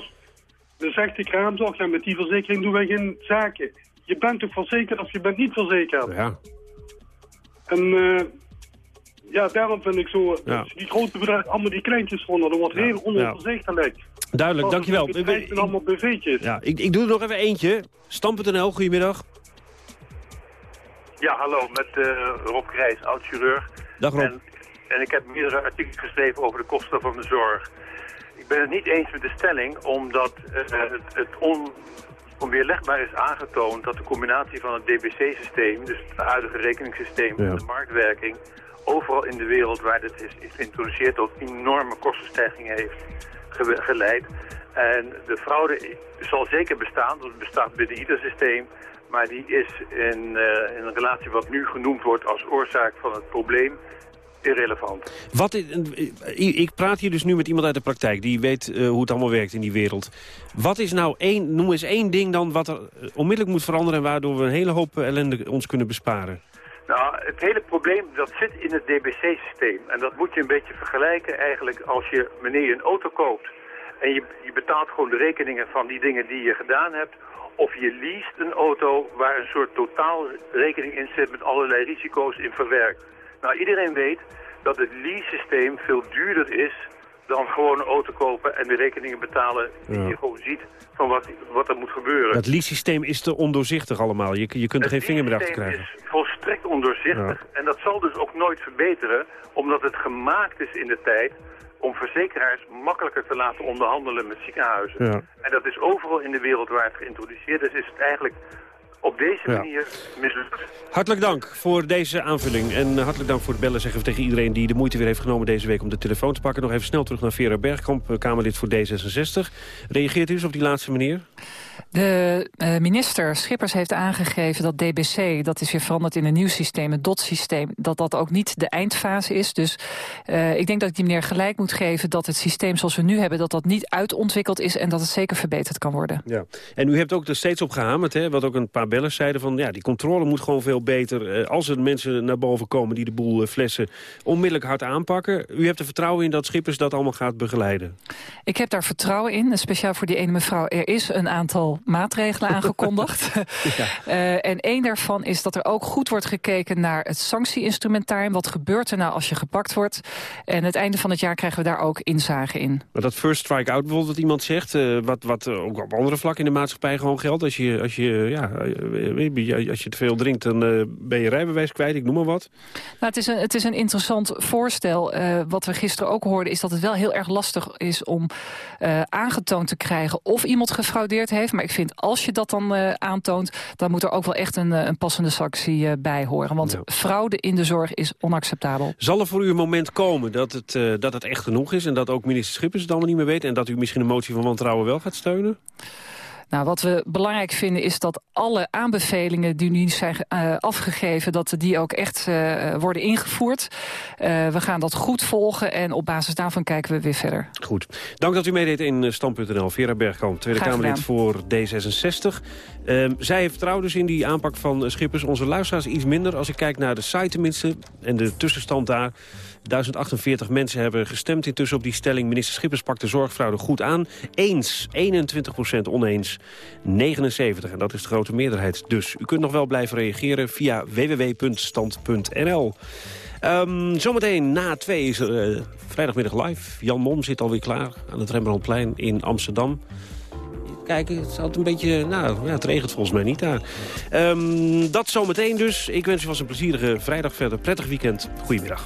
Dan zegt de kraamzorg, ja, met die verzekering doen wij geen zaken. Je bent toch verzekerd of je bent niet verzekerd? Ja. En eh, ja, daarom vind ik zo, Ja. als je die grote bedrijven, allemaal die kleintjes vonden, dat wordt heel onoverzichtelijk. Duidelijk, Want dankjewel. die bedrijven zijn allemaal BV'tjes. Ja, ik, ik doe er nog even eentje. Stam.nl, goedemiddag. Ja, hallo, met eh, Rob Grijs, oud-chirurg. Dag Rob. En, en ik heb meerdere artikelen geschreven over de kosten van de zorg. Ik ben het niet eens met de stelling, omdat eh, het, het onweerlegbaar is aangetoond dat de combinatie van het DBC-systeem, dus het huidige rekeningssysteem en de marktwerking, overal in de wereld waar dit is, is geïntroduceerd tot enorme kostenstijgingen heeft ge- geleid. En de fraude zal zeker bestaan, want het bestaat binnen ieder systeem. Maar die is in, eh, in een relatie wat nu genoemd wordt als oorzaak van het probleem irrelevant. Wat, ik praat hier dus nu met iemand uit de praktijk... die weet eh, hoe het allemaal werkt in die wereld. Wat is nou één, noem eens één ding dan... wat er eh, onmiddellijk moet veranderen... en waardoor we een hele hoop eh, ellende ons kunnen besparen? Nou, het hele probleem dat zit in het DBC-systeem. En dat moet je een beetje vergelijken eigenlijk als je, wanneer je een auto koopt... en je, je betaalt gewoon de rekeningen van die dingen die je gedaan hebt... of je leest een auto waar een soort totaalrekening in zit met allerlei risico's in verwerkt. Nou, iedereen weet dat het lease-systeem veel duurder is dan gewoon een auto kopen en de rekeningen betalen die Ja. je gewoon ziet van wat, wat er moet gebeuren. Dat lease-systeem is te ondoorzichtig allemaal. Je, je kunt er geen vinger meer achter krijgen. is volstrekt ondoorzichtig. En dat zal dus ook nooit verbeteren, omdat het gemaakt is in de tijd om verzekeraars makkelijker te laten onderhandelen met ziekenhuizen. Ja. En dat is overal in de wereld waar het geïntroduceerd is, is het eigenlijk op deze Ja. manier mislukt. Hartelijk dank voor deze aanvulling. En eh, hartelijk dank voor het bellen zeggen we tegen iedereen... die de moeite weer heeft genomen deze week om de telefoon te pakken. Nog even snel terug naar Vera Bergkamp, eh, Kamerlid voor D66. Reageert u eens op die laatste meneer? De eh, minister Schippers heeft aangegeven dat DBC, dat is weer veranderd in een nieuw systeem, het DOT-systeem, dat dat ook niet de eindfase is. Dus eh, ik denk dat ik die meneer gelijk moet geven dat het systeem zoals we nu hebben, dat dat niet uitontwikkeld is en dat het zeker verbeterd kan worden. Ja. En u hebt ook er steeds op gehamerd, hè, wat ook een paar bellers zeiden... van ja, die controle moet gewoon veel beter. Eh, als er mensen naar boven komen die de boel eh, flessen... onmiddellijk hard aanpakken. U hebt er vertrouwen in dat Schippers dat allemaal gaat begeleiden. Ik heb daar vertrouwen in, speciaal voor die ene mevrouw. Er is een aantal maatregelen aangekondigd. Eh, en één daarvan is dat er ook goed wordt gekeken naar het sanctieinstrumentarium. Wat gebeurt er nou als je gepakt wordt? En het einde van het jaar krijgen we daar ook inzage in. Maar dat first strike out bijvoorbeeld, wat iemand zegt... wat, wat ook op andere vlakken in de maatschappij gewoon geldt. Als je, als je, ja, als je te veel drinkt, dan eh, ben je rijbewijs kwijt, ik noem maar wat. Nou, het, is een, het is een interessant voorstel. Eh, wat we gisteren ook hoorden is dat het wel heel erg lastig is om eh, aangetoond te krijgen of iemand gefraudeerd heeft. Maar ik vind als je dat dan eh, aantoont, dan moet er ook wel echt een, eh, een passende sanctie eh, bij horen. Want fraude in de zorg is onacceptabel. Zal er voor u een moment komen dat het, eh, dat het echt genoeg is... en dat ook minister Schippers het allemaal niet meer weet... en dat u misschien een motie van wantrouwen wel gaat steunen? Nou, wat we belangrijk vinden is dat alle aanbevelingen die nu zijn uh, afgegeven... dat die ook echt uh, worden ingevoerd. Uh, we gaan dat goed volgen en op basis daarvan kijken we weer verder. Goed. Dank dat u meedeed in Stand.nl. Vera Bergkamp, Tweede Kamerlid voor D66. Uh, zij heeft vertrouwen dus in die aanpak van Schippers. Onze luisteraars iets minder. Als ik kijk naar de site tenminste en de tussenstand daar... 1048 mensen hebben gestemd intussen op die stelling. Minister Schippers pakt de zorgfraude goed aan. Eens 21% oneens 79. En dat is de grote meerderheid. Dus u kunt nog wel blijven reageren via www.stand.nl. Um, zometeen na twee is er uh, vrijdagmiddag live. Jan Mom zit alweer klaar aan het Rembrandtplein in Amsterdam. Kijk, het altijd een beetje... Nou, ja, het regent volgens mij niet daar. Um, dat zometeen dus. Ik wens u vast een plezierige vrijdag verder. Prettig weekend. Goedemiddag.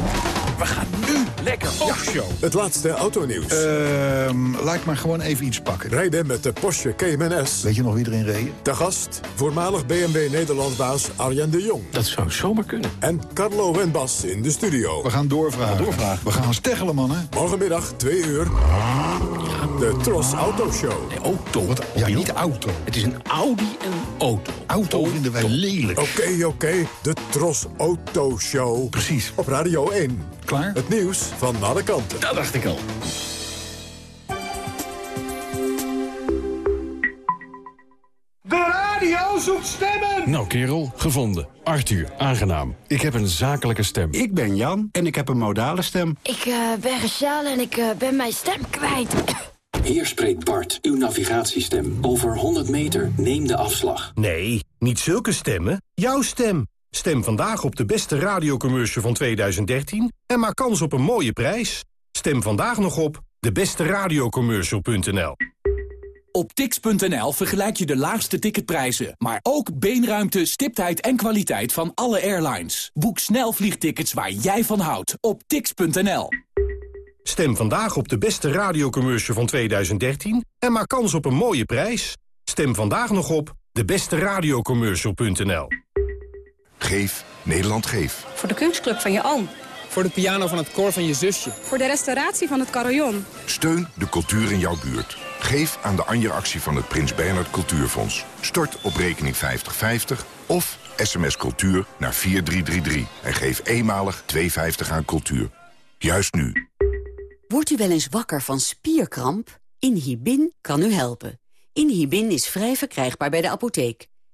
We gaan nu lekker show. Het laatste autonieuws. Uh, laat maar gewoon even iets pakken. Rijden met de Porsche Cayman S. Weet je nog wie erin reed? De gast, voormalig BMW Nederlandbaas Arjen de Jong. Dat zou zomaar kunnen. En Carlo en Bas in de studio. We gaan doorvragen. We, doorvragen. we gaan steggelen, mannen. Morgenmiddag, 2 uur. De Tros Auto Show. De auto. Wat? Ja, niet auto. Het is een Audi en auto. Auto, auto vinden wij lelijk. Oké, oké. Okay. De Tros Auto Show. Precies. Op Radio 1. Klaar? Het nieuws van alle kanten. Dat dacht ik al. De radio zoekt stemmen! Nou kerel, gevonden. Arthur, aangenaam. Ik heb een zakelijke stem. Ik ben Jan en ik heb een modale stem. Ik uh, ben Rachel en ik uh, ben mijn stem kwijt. Hier spreekt Bart, uw navigatiestem. Over 100 meter, neem de afslag. Nee, niet zulke stemmen. Jouw stem. Stem vandaag op de beste radiocommercial van 2013 en maak kans op een mooie prijs. Stem vandaag nog op debesteradiocommercial.nl. Op tix.nl vergelijk je de laagste ticketprijzen, maar ook beenruimte, stiptheid en kwaliteit van alle airlines. Boek snel vliegtickets waar jij van houdt op tix.nl. Stem vandaag op de beste radiocommercial van 2013 en maak kans op een mooie prijs. Stem vandaag nog op debesteradiocommercial.nl. Geef Nederland Geef. Voor de kunstclub van je oom. Voor de piano van het koor van je zusje. Voor de restauratie van het carillon. Steun de cultuur in jouw buurt. Geef aan de Anja-actie van het Prins Bernhard Cultuurfonds. Stort op rekening 5050 of sms cultuur naar 4333. En geef eenmalig 2,50 aan cultuur. Juist nu. Wordt u wel eens wakker van spierkramp? Inhibin kan u helpen. Inhibin is vrij verkrijgbaar bij de apotheek.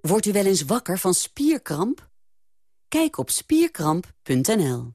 Wordt u wel eens wakker van spierkramp? Kijk op spierkramp.nl.